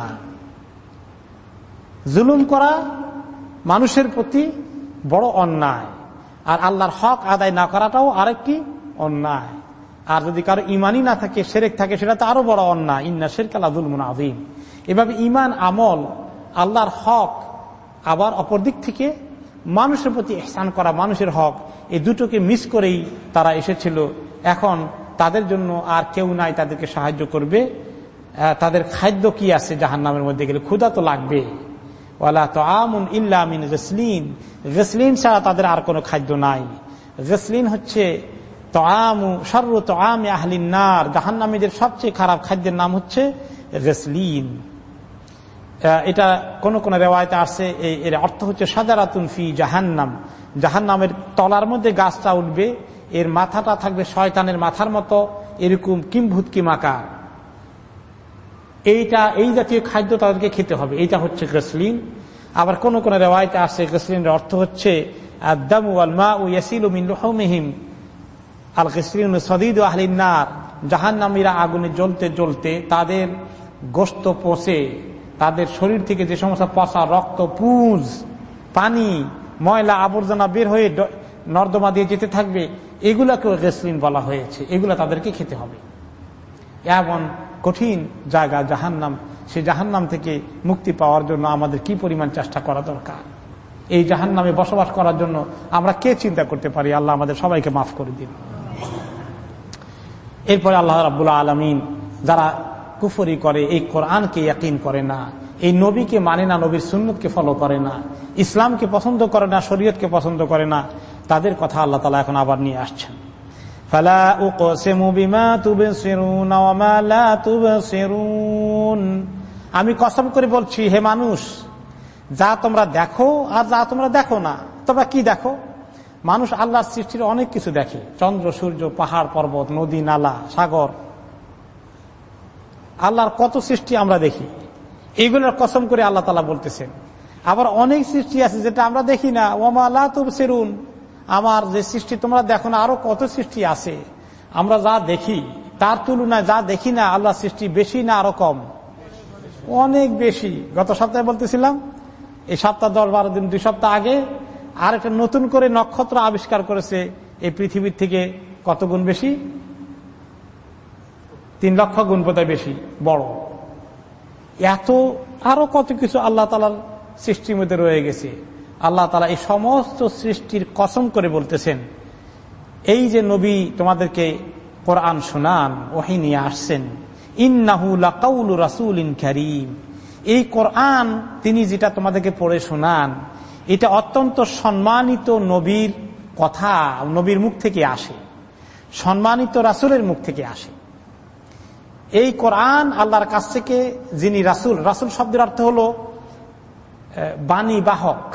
জুলুম করা মানুষের প্রতি বড় অন্যায়। আর আল্লাহর হক আদায় না করাটাও আরেকটি অন্যায়। আর যদি কারও ইমানই না থাকে সেরেক থাকে, সেটা তো আরও বড় অন্যায়। ইন্না শেরকাল আদুল আদিম এভাবে ইমান আমল, আল্লাহর হক আবার অপর দিক থেকে মানুষের প্রতি এহসান করা, মানুষের হক, এই দুটোকে মিস করেই তারা এসেছিল। এখন তাদের জন্য আর কেউ নাই তাদেরকে সাহায্য করবে। তাদের খাদ্য কি আছে জাহান নামের মধ্যে গেলে? ক্ষুদা তো লাগবে। ওয়ালা তো আমুন ইল্লামিন গসলিন। গসলিন ছাড়া তাদের আর কোনো খাদ্য নাই। গসলিন হচ্ছে তোয়ামু সর্ব তোয়াম আহলিন নার। জাহান্নামীদের সবচেয়ে খারাপ খাদ্যের নাম হচ্ছে রেসলিন এটা কোন কোন রেওয়ায়তে আসছে এর অর্থ হচ্ছে সাজারাতুন ফি জাহান্নাম। জাহান্নামের তলার মধ্যে গাছটা উঠবে এর মাথাটা থাকবে শয়তানের মাথার মতো, এরকম কিম্ভূত কিমাকার। এইটা, এই জাতীয় খাদ্য তাদেরকে খেতে হবে। এইটা হচ্ছে গসলিন আবার কোন কোন রেওয়ায়তে আসছে গসলিনের অর্থ হচ্ছে আদামু আগুনে জ্বলতে জ্বলতে তাদের গোস্ত পচে তাদের শরীর থেকে যে সমস্ত পচা রক্ত, পুঁজ, পানি, ময়লা, আবর্জনা বের হয়ে নর্দমা দিয়ে যেতে থাকবে এগুলাকেও গেসলিন বলা হয়েছে, এগুলা তাদেরকে খেতে হবে। এমন কঠিন জায়গা, জাহান্নাম, সে জাহান্নাম থেকে মুক্তি পাওয়ার জন্য আমাদের কি পরিমাণ চেষ্টা করা দরকার? এই জাহান নামে বসবাস করার জন্য আমরা কে চিন্তা করতে পারি? আল্লাহ আমাদের সবাইকে মাফ করে দিন। এরপরে আল্লাহ রাবুল্লাহ আলমিন, যারা কুফরি করে, এই কোরআনকে ইয়াকিন করে না। এই নবীকে মানে না, নবীর সুন্নতকে ফলো করে না, ইসলামকে পছন্দ করে না, শরীয়তকে পছন্দ করে না, তাদের কথা আল্লাহ তালা এখন আবার নিয়ে আসছেন। আমি কসম করে বলছি, হে মানুষ, যা তোমরা দেখো আর যা তোমরা দেখো না, তোমরা কি দেখো? মানুষ আল্লাহর সৃষ্টির অনেক কিছু দেখে। চন্দ্র, সূর্য, পাহাড়, পর্বত, নদী, নালা, সাগর। আল্লাহর কত সৃষ্টি আমরা দেখি। এইগুলোর কসম করে আল্লাহ তালা বলতেছেন। আবার অনেক সৃষ্টি আছে যেটা আমরা দেখি না। ওমা আল্লাহ সেরুন আমার যে সৃষ্টি তোমরা দেখো না, আরও কত সৃষ্টি আছে। আমরা যা দেখি, তার তুলনায় যা দেখি না আল্লাহ সৃষ্টি বেশি না আরও কম? অনেক বেশি। গত সপ্তাহে বলতেছিলাম, এই সপ্তাহ দশ বারো দিন, দুই সপ্তাহ আগে আর একটা নতুন করে নক্ষত্র আবিষ্কার করেছে, এই পৃথিবীর থেকে কত গুণ বেশি? তিন লক্ষ গুণ বেশি, বড়। এত আরও কত কিছু আল্লাহ তালার সৃষ্টির মধ্যে রয়ে গেছে। আল্লাহ তালা এই সমস্ত সৃষ্টির কসম করে বলতেছেন, এই যে নবী তোমাদেরকে কোরআন শোনান, ওহি নিয়ে আসছেন, ইন্নাহু লাকাউল রাসুল ইন করিম। এই কোরআন তিনি যেটা তোমাদেরকে পড়ে শোনান, এটা অত্যন্ত সম্মানিত নবীর কথা নবীর মুখ থেকে আসে, সম্মানিত রাসুলের মুখ থেকে আসে। এই কোরআন আল্লাহর কাছ থেকে যিনি রাসুল রাসুল শব্দের অর্থ হল বাণী বাহক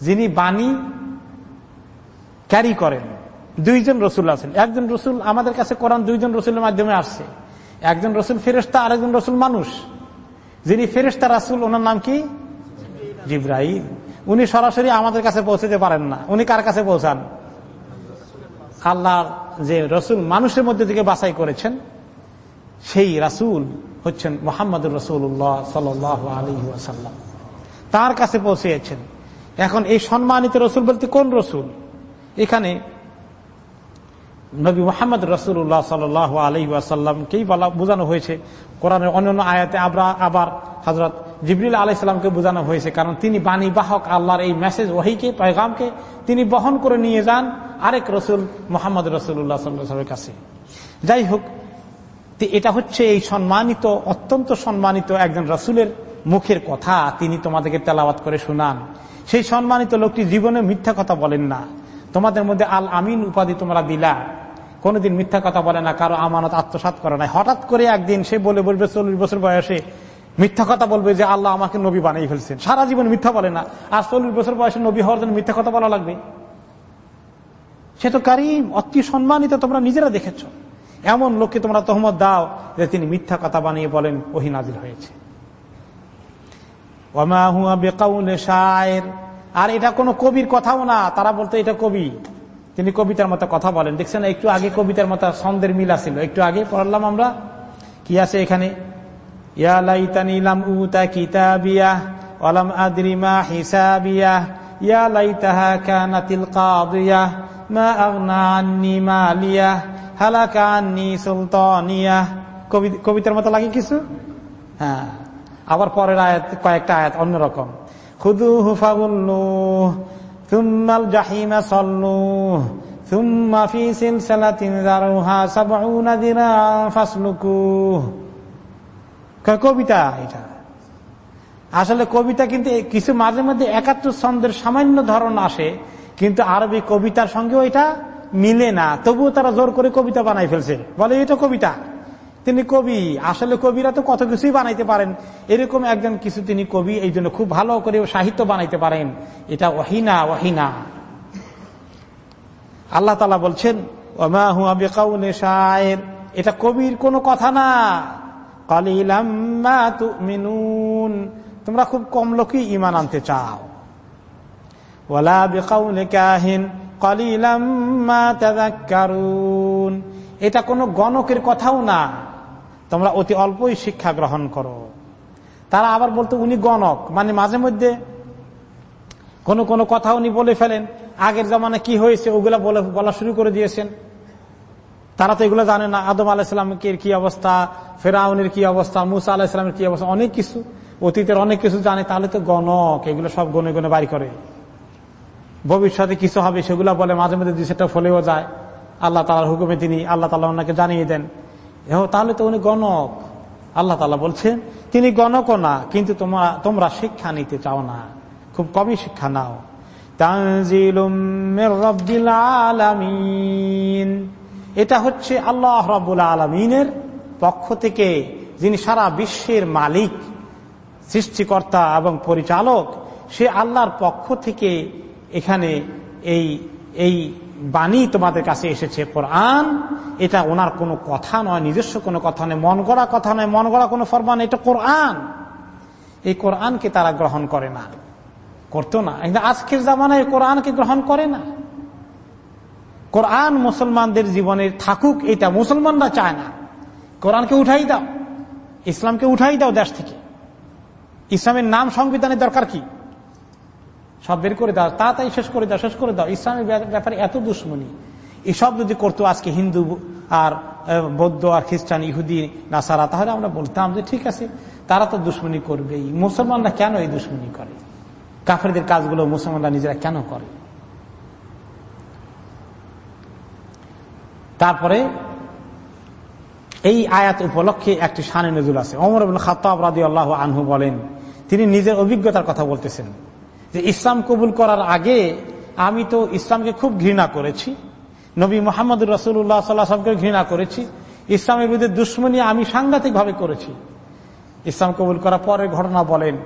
যিনি বাণী ক্যারি করেন। দুইজন রসুল আছেন। একজন রসুল, আমাদের কাছে কোরআন দুইজন রসুলের মাধ্যমে আসছে। একজন রসুল ফেরেস্তা আর একজন রসুল মানুষ। যিনি ফেরেস্তা রাসুল, ওনার নাম কি? জিব্রাহিম উনি সরাসরি আমাদের কাছে পৌঁছতে পারেন না। উনি কার কাছে পৌঁছান? আল্লাহর যে রসুল মানুষের মধ্যে থেকে বাছাই করেছেন। সেই রাসুল হচ্ছেন মোহাম্মদ রসুল্লাহ সাল আলী ওয়াসাল্লাম। তার কাছে পৌঁছেছেন। এখন এই সম্মানিত রসুল বলতে কোন রসুল? এখানে নবী মোহাম্মদ রসুল্লাহ সাল আলী ওয়াসাল্লামকেই বলা, বোঝানো হয়েছে। কোরআনের অন্যান্য আয়াতে আবার আবার হজরত জিবরিল আলাইসাল্লামকে বোঝানো হয়েছে, কারণ তিনি বাণী বাহক, আল্লাহর এই মেসেজ ওহিকে, পয়গামকে তিনি বহন করে নিয়ে যান আরেক রসুল মোহাম্মদ রসুল্লাহ সাল্লামের কাছে। যাই হোক এটা হচ্ছে এই সম্মানিত, অত্যন্ত সম্মানিত একজন রাসুলের মুখের কথা। তিনি তোমাদেরকে তেলাওয়াত করে শুনান। সেই সম্মানিত লোকটি জীবনে মিথ্যা কথা বলেন না। তোমাদের মধ্যে আল আমিন উপাধি তোমরা দিলা। কোনোদিন মিথ্যা কথা বলে না, কারও আমানত আত্মসাত করে না হঠাৎ করে একদিন সে বলে বলবে, চল্লিশ বছর বয়সে মিথ্যা কথা বলবে যে আল্লাহ আমাকে নবী বানিয়ে ফেলছেন। সারা জীবন মিথ্যা বলে না। আর চল্লিশ বছর বয়সে নবী হওয়ার জন্য মিথ্যা কথা বলা লাগবে? সে তো কারিম, অতি সম্মানিত তোমরা নিজেরা দেখেছ। এমন লোককে তোমরা তহমত দাও যে তিনি মিথ্যা কথা বানিয়ে বলেন, ওহি নাজির হয়েছে। আর এটা কোনো কবির কথাও না, তারা বলতো এটা কবি। তিনি কবিতার মতো কথা বলেন। দেখছেন, একটু আগে কবিতার মতো ছন্দের মিল ছিল একটু আগে পড়লাম আমরা, কি আছে এখানে? কবিতার মতো লাগে কিছু? হ্যাঁ। আবার পরের আয়াত, কয়েকটা আয়াত অন্যরকম। খুদু হুফাগুল্লু তুম্মাল জাহিমা সল্লু তুম্মা ফি সিলসালাতিন যারুহা সাবউনা দিরা ফাসলুকু। কবিতা এটা। আসলে কবিতা কিন্তু কিছু মাঝে মধ্যে একাত্তর ছন্দের সামান্য ধরন আসে, কিন্তু আরবি কবিতার সঙ্গেও এটা মিলে না, তবুও তারা জোর করে কবিতা বানাই ফেলছে। বলে, এটা কবিতা। তিনি কবি। আসলে কবিরা তো কত কিছুই বানাইতে পারেন। এরকম একজন কিছু তিনি কবি, এই জন্য খুব ভালো করে সাহিত্য বানাইতে পারেন। এটা ওহিনা ওহিনা। আল্লাহ তালা বলছেন এটা কবির কোনো কথা না। তোমরা খুব কম লোকই ইমান আনতে চাও। ওলা বেকাউলে কাহিন। এটা কোনো গণকের কথাও না। তোমরা অতি অল্পই শিক্ষা গ্রহণ করো। তারা আবার বলতো, উনি গণক। মানে মাঝে মধ্যে কোনো কোনো কথা উনি বলে ফেলেন। আগের জমানে কি হয়েছে ওগুলা বলে, বলা শুরু করে দিয়েছেন। তারা তো এগুলো জানে না। আদম আলাহিসামের কি অবস্থা, ফেরাউনের কি অবস্থা, মুসা আলাহিসামের কি অবস্থা, অনেক কিছু। অতীতের অনেক কিছু জানে, তাহলে তো গণক। এগুলো সব গনে গনে বাড়ি করে। ভবিষ্যতে কিছু হবে, সেগুলো বলে মাঝে মাঝে দু সেটা ফলেও যায়। আল্লাহ তালার হুকুমে তিনি, আল্লাহ তালা ওনাকে জানিয়ে দেন। তাহলে তো উনি গণক। আল্লাহ তালা বলছেন, তিনি গণকও না, কিন্তু তোমরা তোমরা শিক্ষা নিতে চাও না। খুব কমই শিক্ষা নাও। এটা হচ্ছে আল্লাহ রব্বুল আলমিনের পক্ষ থেকে যিনি সারা বিশ্বের মালিক, সৃষ্টিকর্তা এবং পরিচালক, সে আল্লাহর পক্ষ থেকে এখানে এই এই বাণী তোমাদের কাছে এসেছে কোরআন। এটা ওনার কোনো কথা নয়, নিজস্ব কোনো কথা নয়, মন গড়া কথা নয়, মন গড়া কোনো ফরমান এটা কোরআন। এই কোরআনকে তারা গ্রহণ করে না। করতো না। কিন্তু আজকের জামানায় কোরআনকে গ্রহণ করে না। কোরআন মুসলমানদের জীবনে থাকুক, এটা মুসলমানরা চায় না। কোরআনকে উঠাই দাও, ইসলামকে উঠাই দাও দেশ থেকে। ইসলামের নাম সংবিধানের দরকার কি? সব বের করে দাও, তাড়াতাড়ি শেষ করে দাও, শেষ করে দাও। ইসলামের ব্যাপারে এত দুশ্মনী। এসব যদি করতো আজকে হিন্দু আর বৌদ্ধ আর খ্রিস্টান, ইহুদি, নাসারা, তাহলে আমরা বলতাম যে ঠিক আছে, তারা তো দুশ্মনী করবেই। মুসলমানরা কেন এই দুশ্মনী করে? কাফেরদের কাজগুলো মুসলমানরা নিজেরা কেন করে? তারপরে এই আয়াত উপলক্ষে একটি শানে নজুল আছে। অমর খাতাব রাদি আল্লাহ আনহু বলেন, তিনি নিজের অভিজ্ঞতার কথা বলতেছেন। যে ইসলাম কবুল করার আগে আমি তো ইসলামকে খুব ঘৃণা করেছি। নবী মোহাম্মদ রসুল্লাহ সাল্লাহামকে ঘৃণা করেছি। ইসলামের বিরুদ্ধে দুশ্মনী আমি সাংঘাতিক ভাবে করেছি। ইসলাম কবুল করার পরের ঘটনা বলেন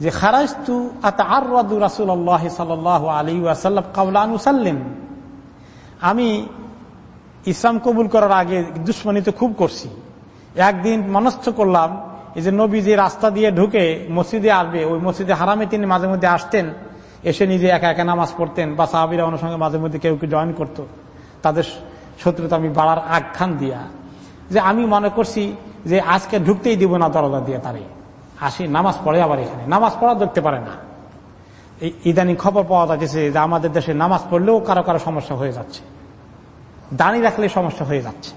যে, খারাজতু আত আর আমি ইসলাম কবুল করার আগে দুশ্মনী তো খুব করছি। একদিন মনস্থ করলাম এই যে নবী যে রাস্তা দিয়ে ঢুকে মসজিদে আসবে, ওই মসজিদে হারামে তিনি মাঝে মধ্যে আসতেন, এসে নিজে একা একা নামাজ পড়তেন বা সাহাবিরা অন্য সঙ্গে মাঝে মধ্যে কেউ কেউ জয়েন করত। তাদের শত্রুতা আমি বাড়ার আখ্যান দিয়া। যে আমি মনে করছি যে আজকে ঢুকতেই দিব না দরজা দিয়ে তারে। আসি, নামাজ পড়ে আবার এখানে। নামাজ পড়া দেখতে পারে না। ইদানিং খবর পাওয়া যাচ্ছে যে আমাদের দেশে নামাজ পড়লেও কারও কারও সমস্যা হয়ে যাচ্ছে। দাঁড়িয়ে রাখলে সমস্যা হয়ে যাচ্ছে।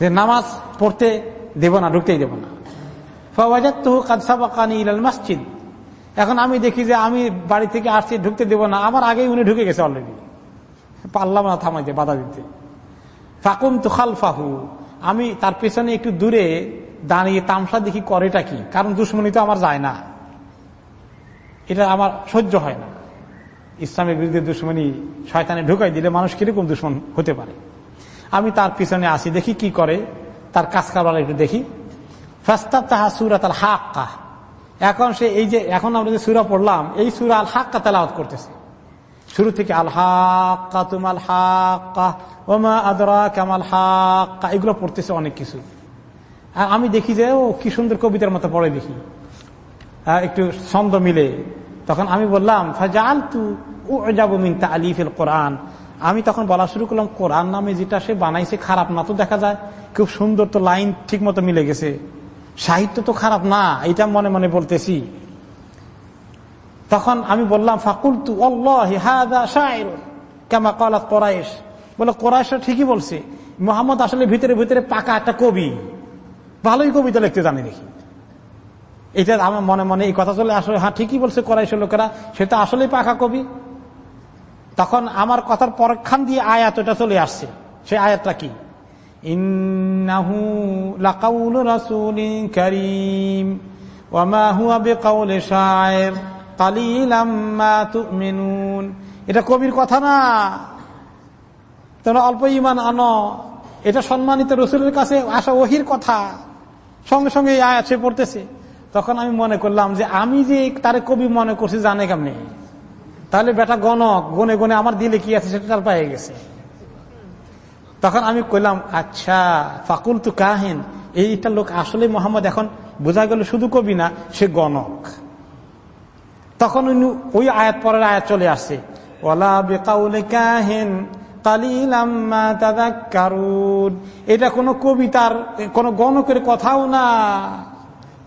যে নামাজ পড়তে দেব না, ঢুকতেই দেব না। মসজিদ। এখন আমি দেখি যে আমি বাড়ি থেকে আসছি, ঢুকতে দেব না। আমার আগেই উনি ঢুকে গেছে অলরেডি পারলাম না থামাইতে, বাধা দিতে। ফাকুম তুখাল ফাহু আমি তার পেছনে একটু দূরে দাঁড়িয়ে তামসা দেখি করেটা কি? কারণ দুশ্মনী তো আমার যায় না। এটা আমার সহ্য হয় না। ইসলামের বিরুদ্ধে দুশ্মনী শয়তানে ঢুকাই দিলে মানুষ কীরকম দুশ্মন হতে পারে? আমি তার পিছনে আসি, দেখি কি করে। তার কাজ কারবার একটু দেখি। ফাস্তাব তাহা সুরা তাল হাক্কা। এখন সে এই যে, এখন আমরা যে সুরা পড়লাম, এই সুরা আল হাক্কা তালাওয়াত করতেছে। শুরু থেকে আল হাক্কা তুমাল হাক্কা, ওমা আদরা কামাল হাক্কা, এগুলো পড়তেছে অনেক কিছু। আর আমি দেখি যে, ও, কি সুন্দর কবিতার মতো পড়ে দেখি। একটু ছন্দ মিলে। তখন আমি বললাম ফাজাল তু ও যাব মিনতা আলিফিল কোরআন। আমি তখন বলা শুরু করলাম, কোরআন নামে যেটা সে বানাইছে খারাপ না তো দেখা যায়। খুব সুন্দর তো লাইন ঠিক মতো মিলে গেছে। সাহিত্য তো খারাপ না, এটা মনে মনে বলতেছি। তখন আমি বললাম ফাকুল তু কেমা কোরআশা ঠিকই বলছে, মোহাম্মদ আসলে ভিতরে ভিতরে পাকা একটা কবি। ভালোই কবিতা লিখতে জানি দেখি। এটা আমার মনে মনে এই কথা চলে আসলে হ্যাঁ ঠিকই বলছে কোরাইশ লোকেরা সেটা আসলেই পাকা কবি। তখন আমার কথার পরক্ষান দিয়ে আয়াত ওটা চলে আসছে। সে আয়াতটা কি? এটা কবির কথা না। তোমরা অল্প ইমান আনো। এটা সম্মানিত রসুলের কাছে আসা ওহির কথা। সঙ্গে সঙ্গে আয়াত পড়তেছে। তখন আমি মনে করলাম যে আমি যে তারে কবি মনে করছি জানে কেমনি? তাহলে বেটা গণক, গনে গনে আমার দিলে কি আছে সেটা তার পায়ে গেছে। তখন আমি কইলাম আচ্ছা ফাকুল তু কাহিন, এইটা লোক আসলে মোহাম্মদ এখন বোঝা গেল শুধু কবি না, সে গণক। তখন ওই আয়াত পরের আয়াত চলে আসে ওলা এটা কোনো কবিতার, কোন গণকের কথাও না।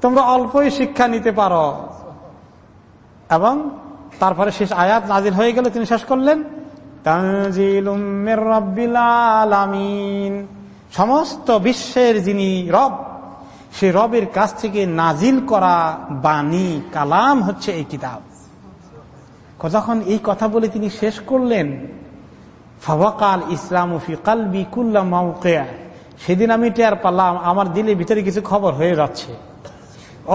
তোমরা অল্পই শিক্ষা নিতে পারো। এবং তারপরে শেষ আয়াত নাজির হয়ে গেলে তিনি শেষ করলেন সমস্ত বিশ্বের যিনি রব, সে রবের কাছ থেকে নাজিল করা বাণী, কালাম হচ্ছে এই কিতাব। যখন এই কথা বলে তিনি শেষ করলেন, ফাওয়াকাল ইসলাম কালবি কুল্লা সেদিন আমি টের পালাম, আমার দিলের ভিতরে কিছু খবর হয়ে যাচ্ছে।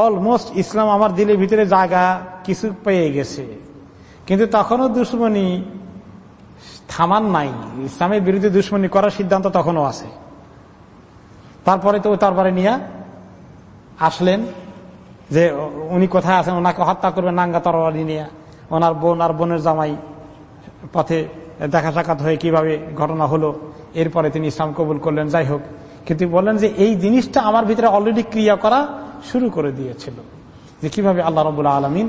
অলমোস্ট ইসলাম আমার দিলের ভিতরে জায়গা কিছু পেয়ে গেছে। কিন্তু তখনও দুশ্মনী থামান নাই। ইসলামের বিরুদ্ধে দুশ্মনী করার সিদ্ধান্ত তখনও আছে। তারপরে তো তারপরে নিয়ে আসলেন যে উনি কোথায় আছেন, ওনাকে হত্যা করবেন নাঙ্গা তরবারি নিয়ে। ওনার বোন আর বোনের জামাই পথে দেখা সাক্ষাৎ হয়ে কীভাবে ঘটনা হলো, এরপরে তিনি ইসলাম কবুল করলেন। যাই হোক, কিন্তু বললেন যে এই জিনিসটা আমার ভিতরে অলরেডি ক্রিয়া করা শুরু করে দিয়েছিল। যে কীভাবে আল্লাহ রবুল্লা আলমিন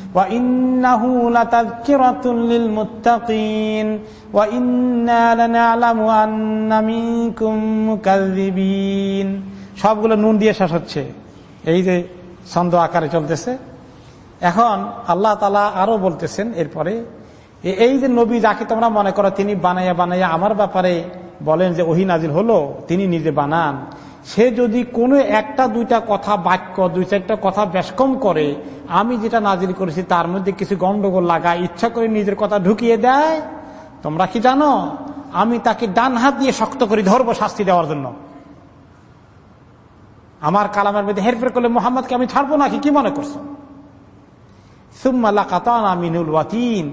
منكم من أحد عنه حاجزين وإنه لتذكرة للمتقين وإنا لنعلم أن منكم مكذبين সবগুলো নুন দিয়ে শেষ হচ্ছে এই যে ছন্দ আকারে চলতেছে এখন আল্লাহ তালা আরো বলতেছেন এরপরে এই যে নবী যাকে তোমরা মনে করো তিনি বানাইয়া বানাইয়া আমার ব্যাপারে বলেন যে ওহি নাজিল হলো তিনি নিজে বানান সে যদি কোনো একটা, দুইটা কথা, বাক্য, দুই চারটা কথা ব্যাসকম করে, আমি যেটা নাজিল করেছি তার মধ্যে কিছু গন্ডগোল লাগা ইচ্ছা করে নিজের কথা ঢুকিয়ে দেয়, তোমরা কি জানো? আমি তাকে ডান হাত দিয়ে শক্ত করে ধরবো শাস্তি দেওয়ার জন্য। আমার কালামের মধ্যে হেরফের করলে মোহাম্মদকে আমি ছাড়বো নাকি? কি মনে করছ? সুম্মাল্লা কাতানা মিনুল ওয়াতিন।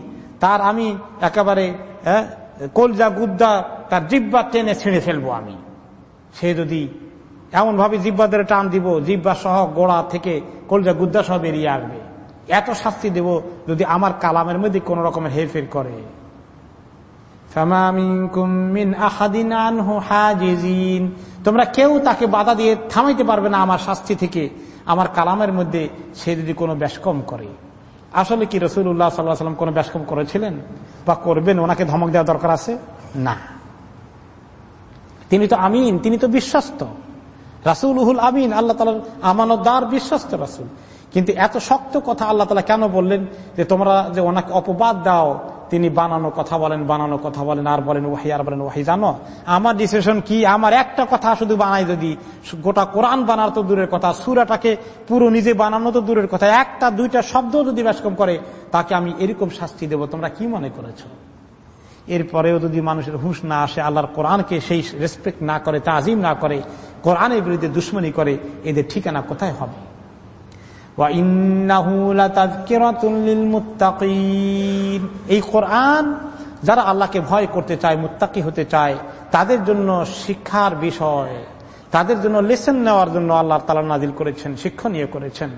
তার আমি একেবারে কলজা, গুদ্দা, তার জিব্বা টেনে ছিঁড়ে ফেলব আমি। সে যদি এমন ভাবে জিব্বাদের টান দিব, জিব্বা সহ গোড়া থেকে কলজা গুদ্দা সহ বেরিয়ে আসবে। এত শাস্তি দেব যদি আমার কালামের মধ্যে কোন রকমের হেরফের করে। তোমরা কেউ তাকে বাধা দিয়ে থামাইতে পারবে না আমার শাস্তি থেকে। আমার কালামের মধ্যে সে যদি কোনো ব্যাসকম করে। আসলে কি রসুল্লাহ সাল্লাহ সাল্লাম কোনো ব্যাসকম করেছিলেন? বা করবেন? ওনাকে ধমক দেওয়া দরকার আছে? না। তিনি তো আমিন, তিনি তো বিশ্বস্ত। রাসুল উহুল আমিন, আল্লাহ তালার আমানতদার বিশ্বস্ত রাসুল। কিন্তু এত শক্ত কথা আল্লাহ তালা কেন বললেন যে তোমরা যে ওনাকে অপবাদ দাও, তিনি বানানো কথা বলেন, বানানো কথা বলেন, আর বলেন ওয়াহি, আর বলেন ওয়াহি, জানো? আমার ডিসিশন কি? আমার একটা কথা শুধু বানাই যদি গোটা কোরআন বানার তো দূরের কথা, সুরাটাকে পুরো নিজে বানানো তো দূরের কথা, একটা, দুইটা শব্দ যদি ব্যাসকম করে, তাকে আমি এরকম শাস্তি দেব, তোমরা কি মনে করেছ? এরপরেও যদি মানুষের হুঁশ না আসে, আল্লাহর কোরআনকে সেই রেসপেক্ট না করে, তাজিম না করে কোরআনের বিরুদ্ধে দুশ্মনী করে, এদের ঠিকানা কোথায় হবে? এই কোরআন যারা আল্লাহকে ভয় করতে চায়, মুত্তাকি হতে চায়, তাদের জন্য শিক্ষার বিষয়। তাদের জন্য লেসন নেওয়ার জন্য আল্লাহ তালা নাজিল করেছেন, শিক্ষণীয় করেছেন।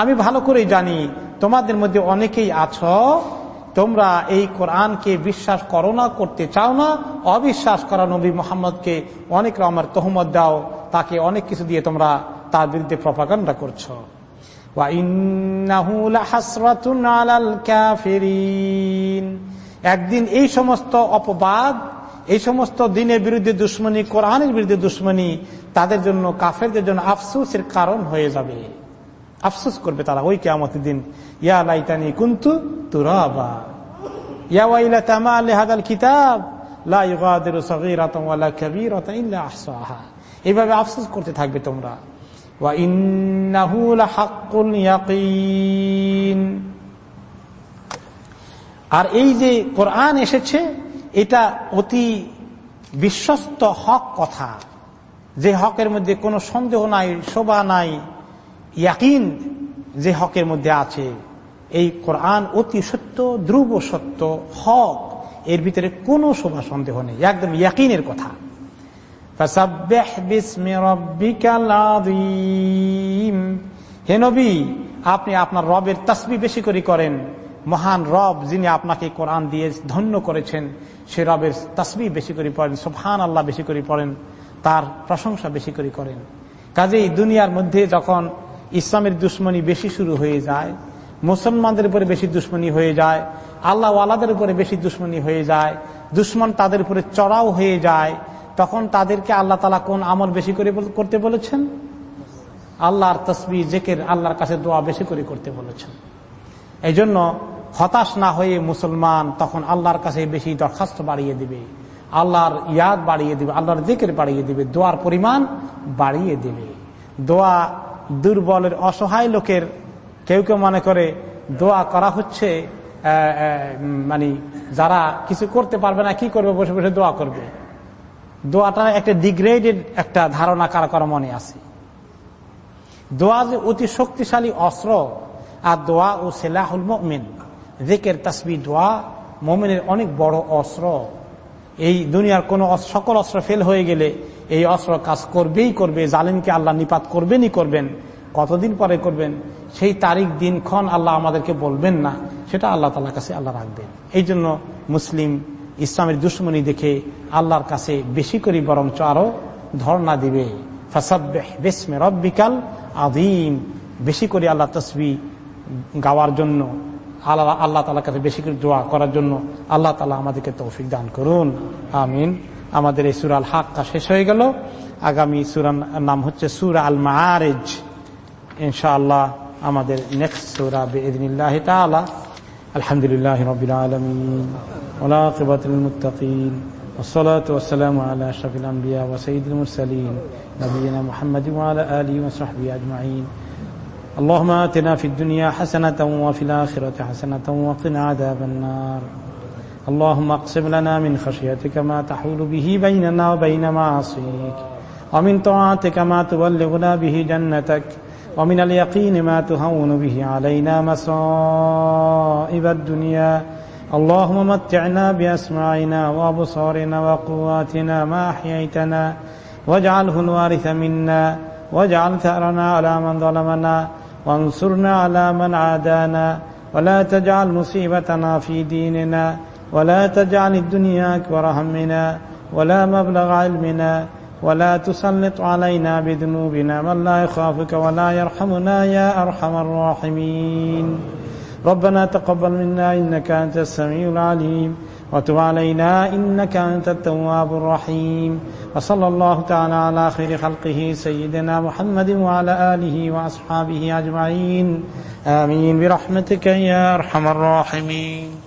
আমি ভালো করে জানি, তোমাদের মধ্যে অনেকেই আছো তোমরা এই কোরআনকে বিশ্বাস করো না, করতে চাও না, অবিশ্বাস করা নবী মোহাম্মদকে অনেক রকমের তহমত দাও, তাকে অনেক কিছু দিয়ে তোমরা তার বিরুদ্ধে প্রপাগান্ডা করছ। একদিন এই সমস্ত অপবাদ, এই সমস্ত দিনের বিরুদ্ধে দুশ্মনী, কোরআনের বিরুদ্ধে দুশ্মনী, তাদের জন্য, কাফেরদের জন্য আফসুসের কারণ হয়ে যাবে। আফসুস করবে তারা, ওই কেমতের দিন, ইয়া লাইতানি কুন্তু তুরাবা, ইয়া ওয়াইলাতা মা লিহাদাল কিতাব এইভাবে আফসোস করতে থাকবে তোমরা। আর এই যে কোরআন এসেছে, এটা অতি বিশ্বস্ত হক কথা। যে হকের মধ্যে কোনো সন্দেহ নাই, শোভা নাই ইয়াকিন যে হকের মধ্যে আছে, এই কোরআন অতি সত্য, ধ্রুব সত্য হক, এর ভিতরে কোনো শোভা সন্দেহ নেই, একদম ইয়াকিনের কথা। হে নবী, আপনি আপনার রবের তসবি বেশি করে করেন। মহান রব যিনি আপনাকে কোরআন দিয়ে ধন্য করেছেন, সে রবের তসবি বেশি করে পড়েন সোফান আল্লাহ বেশি করে পড়েন, তার প্রশংসা বেশি করে করেন। কাজেই দুনিয়ার মধ্যে যখন ইসলামের দুশ্মনী বেশি শুরু হয়ে যায়, মুসলমানদের উপরে বেশি দুশ্মনী হয়ে যায় আল্লাহ উপরে বেশি দুশ্মনী হয়ে যায়, দুশ্মন তাদের উপরে চড়াও হয়ে যায়, তখন তাদেরকে আল্লাহ তালা কোন আমল বেশি করে করতে বলেছেন? আল্লাহর তসবি, জেকের, আল্লাহর কাছে দোয়া বেশি করে করতে বলেছেন। এই জন্য হতাশ না হয়ে মুসলমান তখন আল্লাহর কাছে বেশি দরখাস্ত বাড়িয়ে দিবে, আল্লাহর ইয়াদ বাড়িয়ে দিবে, আল্লাহর জেকের বাড়িয়ে দিবে, দোয়ার পরিমাণ বাড়িয়ে দিবে। দোয়া দুর্বলের, অসহায় লোকের কেউ কেউ মনে করে দোয়া করা হচ্ছে মানে যারা কিছু করতে পারবে না, কি করবে, বসে বসে দোয়া করবে। দোয়াটা একটা ডিগ্রেডেড একটা ধারণা কারও কারও মনে আছে? দোয়া যে অতি শক্তিশালী অস্ত্র, আর দোয়া ও সেলাহুল মমিন। দিকের তসবি দোয়া মমিনের অনেক বড় অস্ত্র। এই দুনিয়ার কোন সকল অস্ত্র ফেল হয়ে গেলে এই অস্ত্র কাজ করবেই করবে, জালিমকে আল্লাহ নিপাত করবেনই করবেন, কতদিন পরে করবেন, সেই তারিখ দিনক্ষণ আল্লাহ আমাদেরকে বলবেন না, সেটা আল্লাহ তালার কাছে আল্লাহ রাখবেন। এই জন্য মুসলিম ইসলামের দুশ্মনী দেখে আল্লাহর কাছে বেশি করে বরঞ্চ আরও ধর্ণা দিবে। বেসমে রব্বিকাল আদিম বেশি করে আল্লাহ তসবি গাওয়ার জন্য, আল্লাহ আল্লাহ তালার কাছে বেশি করে দোয়া করার জন্য আল্লাহ তালা আমাদেরকে তৌফিক দান করুন। আমিন। আমাদের এই সুরাল হাক্কা শেষ হয়ে গেল আগামী সুরার নাম হচ্ছে সুরা আল মারেজ ইনশাআল্লাহ আমাদের নেক্সট সুরা বেদিনিল্লাহ তালা আলহামদুলিল্লাহ রবিল আলমিন ওলাকিবাত المتقين والصلاة والسلام على أشرف الأنبياء وسيد المرسلين نبينا محمد وعلى آله وصحبه أجمعين اللهم آتنا في الدنيا حسنة وفي الآخرة حسنة وقنا عذاب النار اللهم اقسم لنا من خشيتك ما تحول به بيننا وبين معاصيك ومن طاعتك ما تبلغنا به جنتك ومن اليقين ما تهون به علينا مصائب الدنيا. اللهم متعنا بأسماعنا وأبصارنا وقواتنا ما أحييتنا واجعله الوارث منا واجعل ثأرنا على من ظلمنا وانصرنا على من عادانا ولا تجعل مصيبتنا في ديننا. ولا تجعل الدنيا أكبر همنا ولا مبلغ علمنا ولا تسلط علينا بذنوبنا من لا يخافك ولا يرحمنا يا أرحم الراحمين. ربنا تقبل منا إنك أنت السميع العليم وتب علينا إنك أنت التواب الرحيم. وصلى الله تعالى على خير خلقه سيدنا محمد وعلى آله وأصحابه أجمعين. آمين برحمتك يا أرحم الراحمين.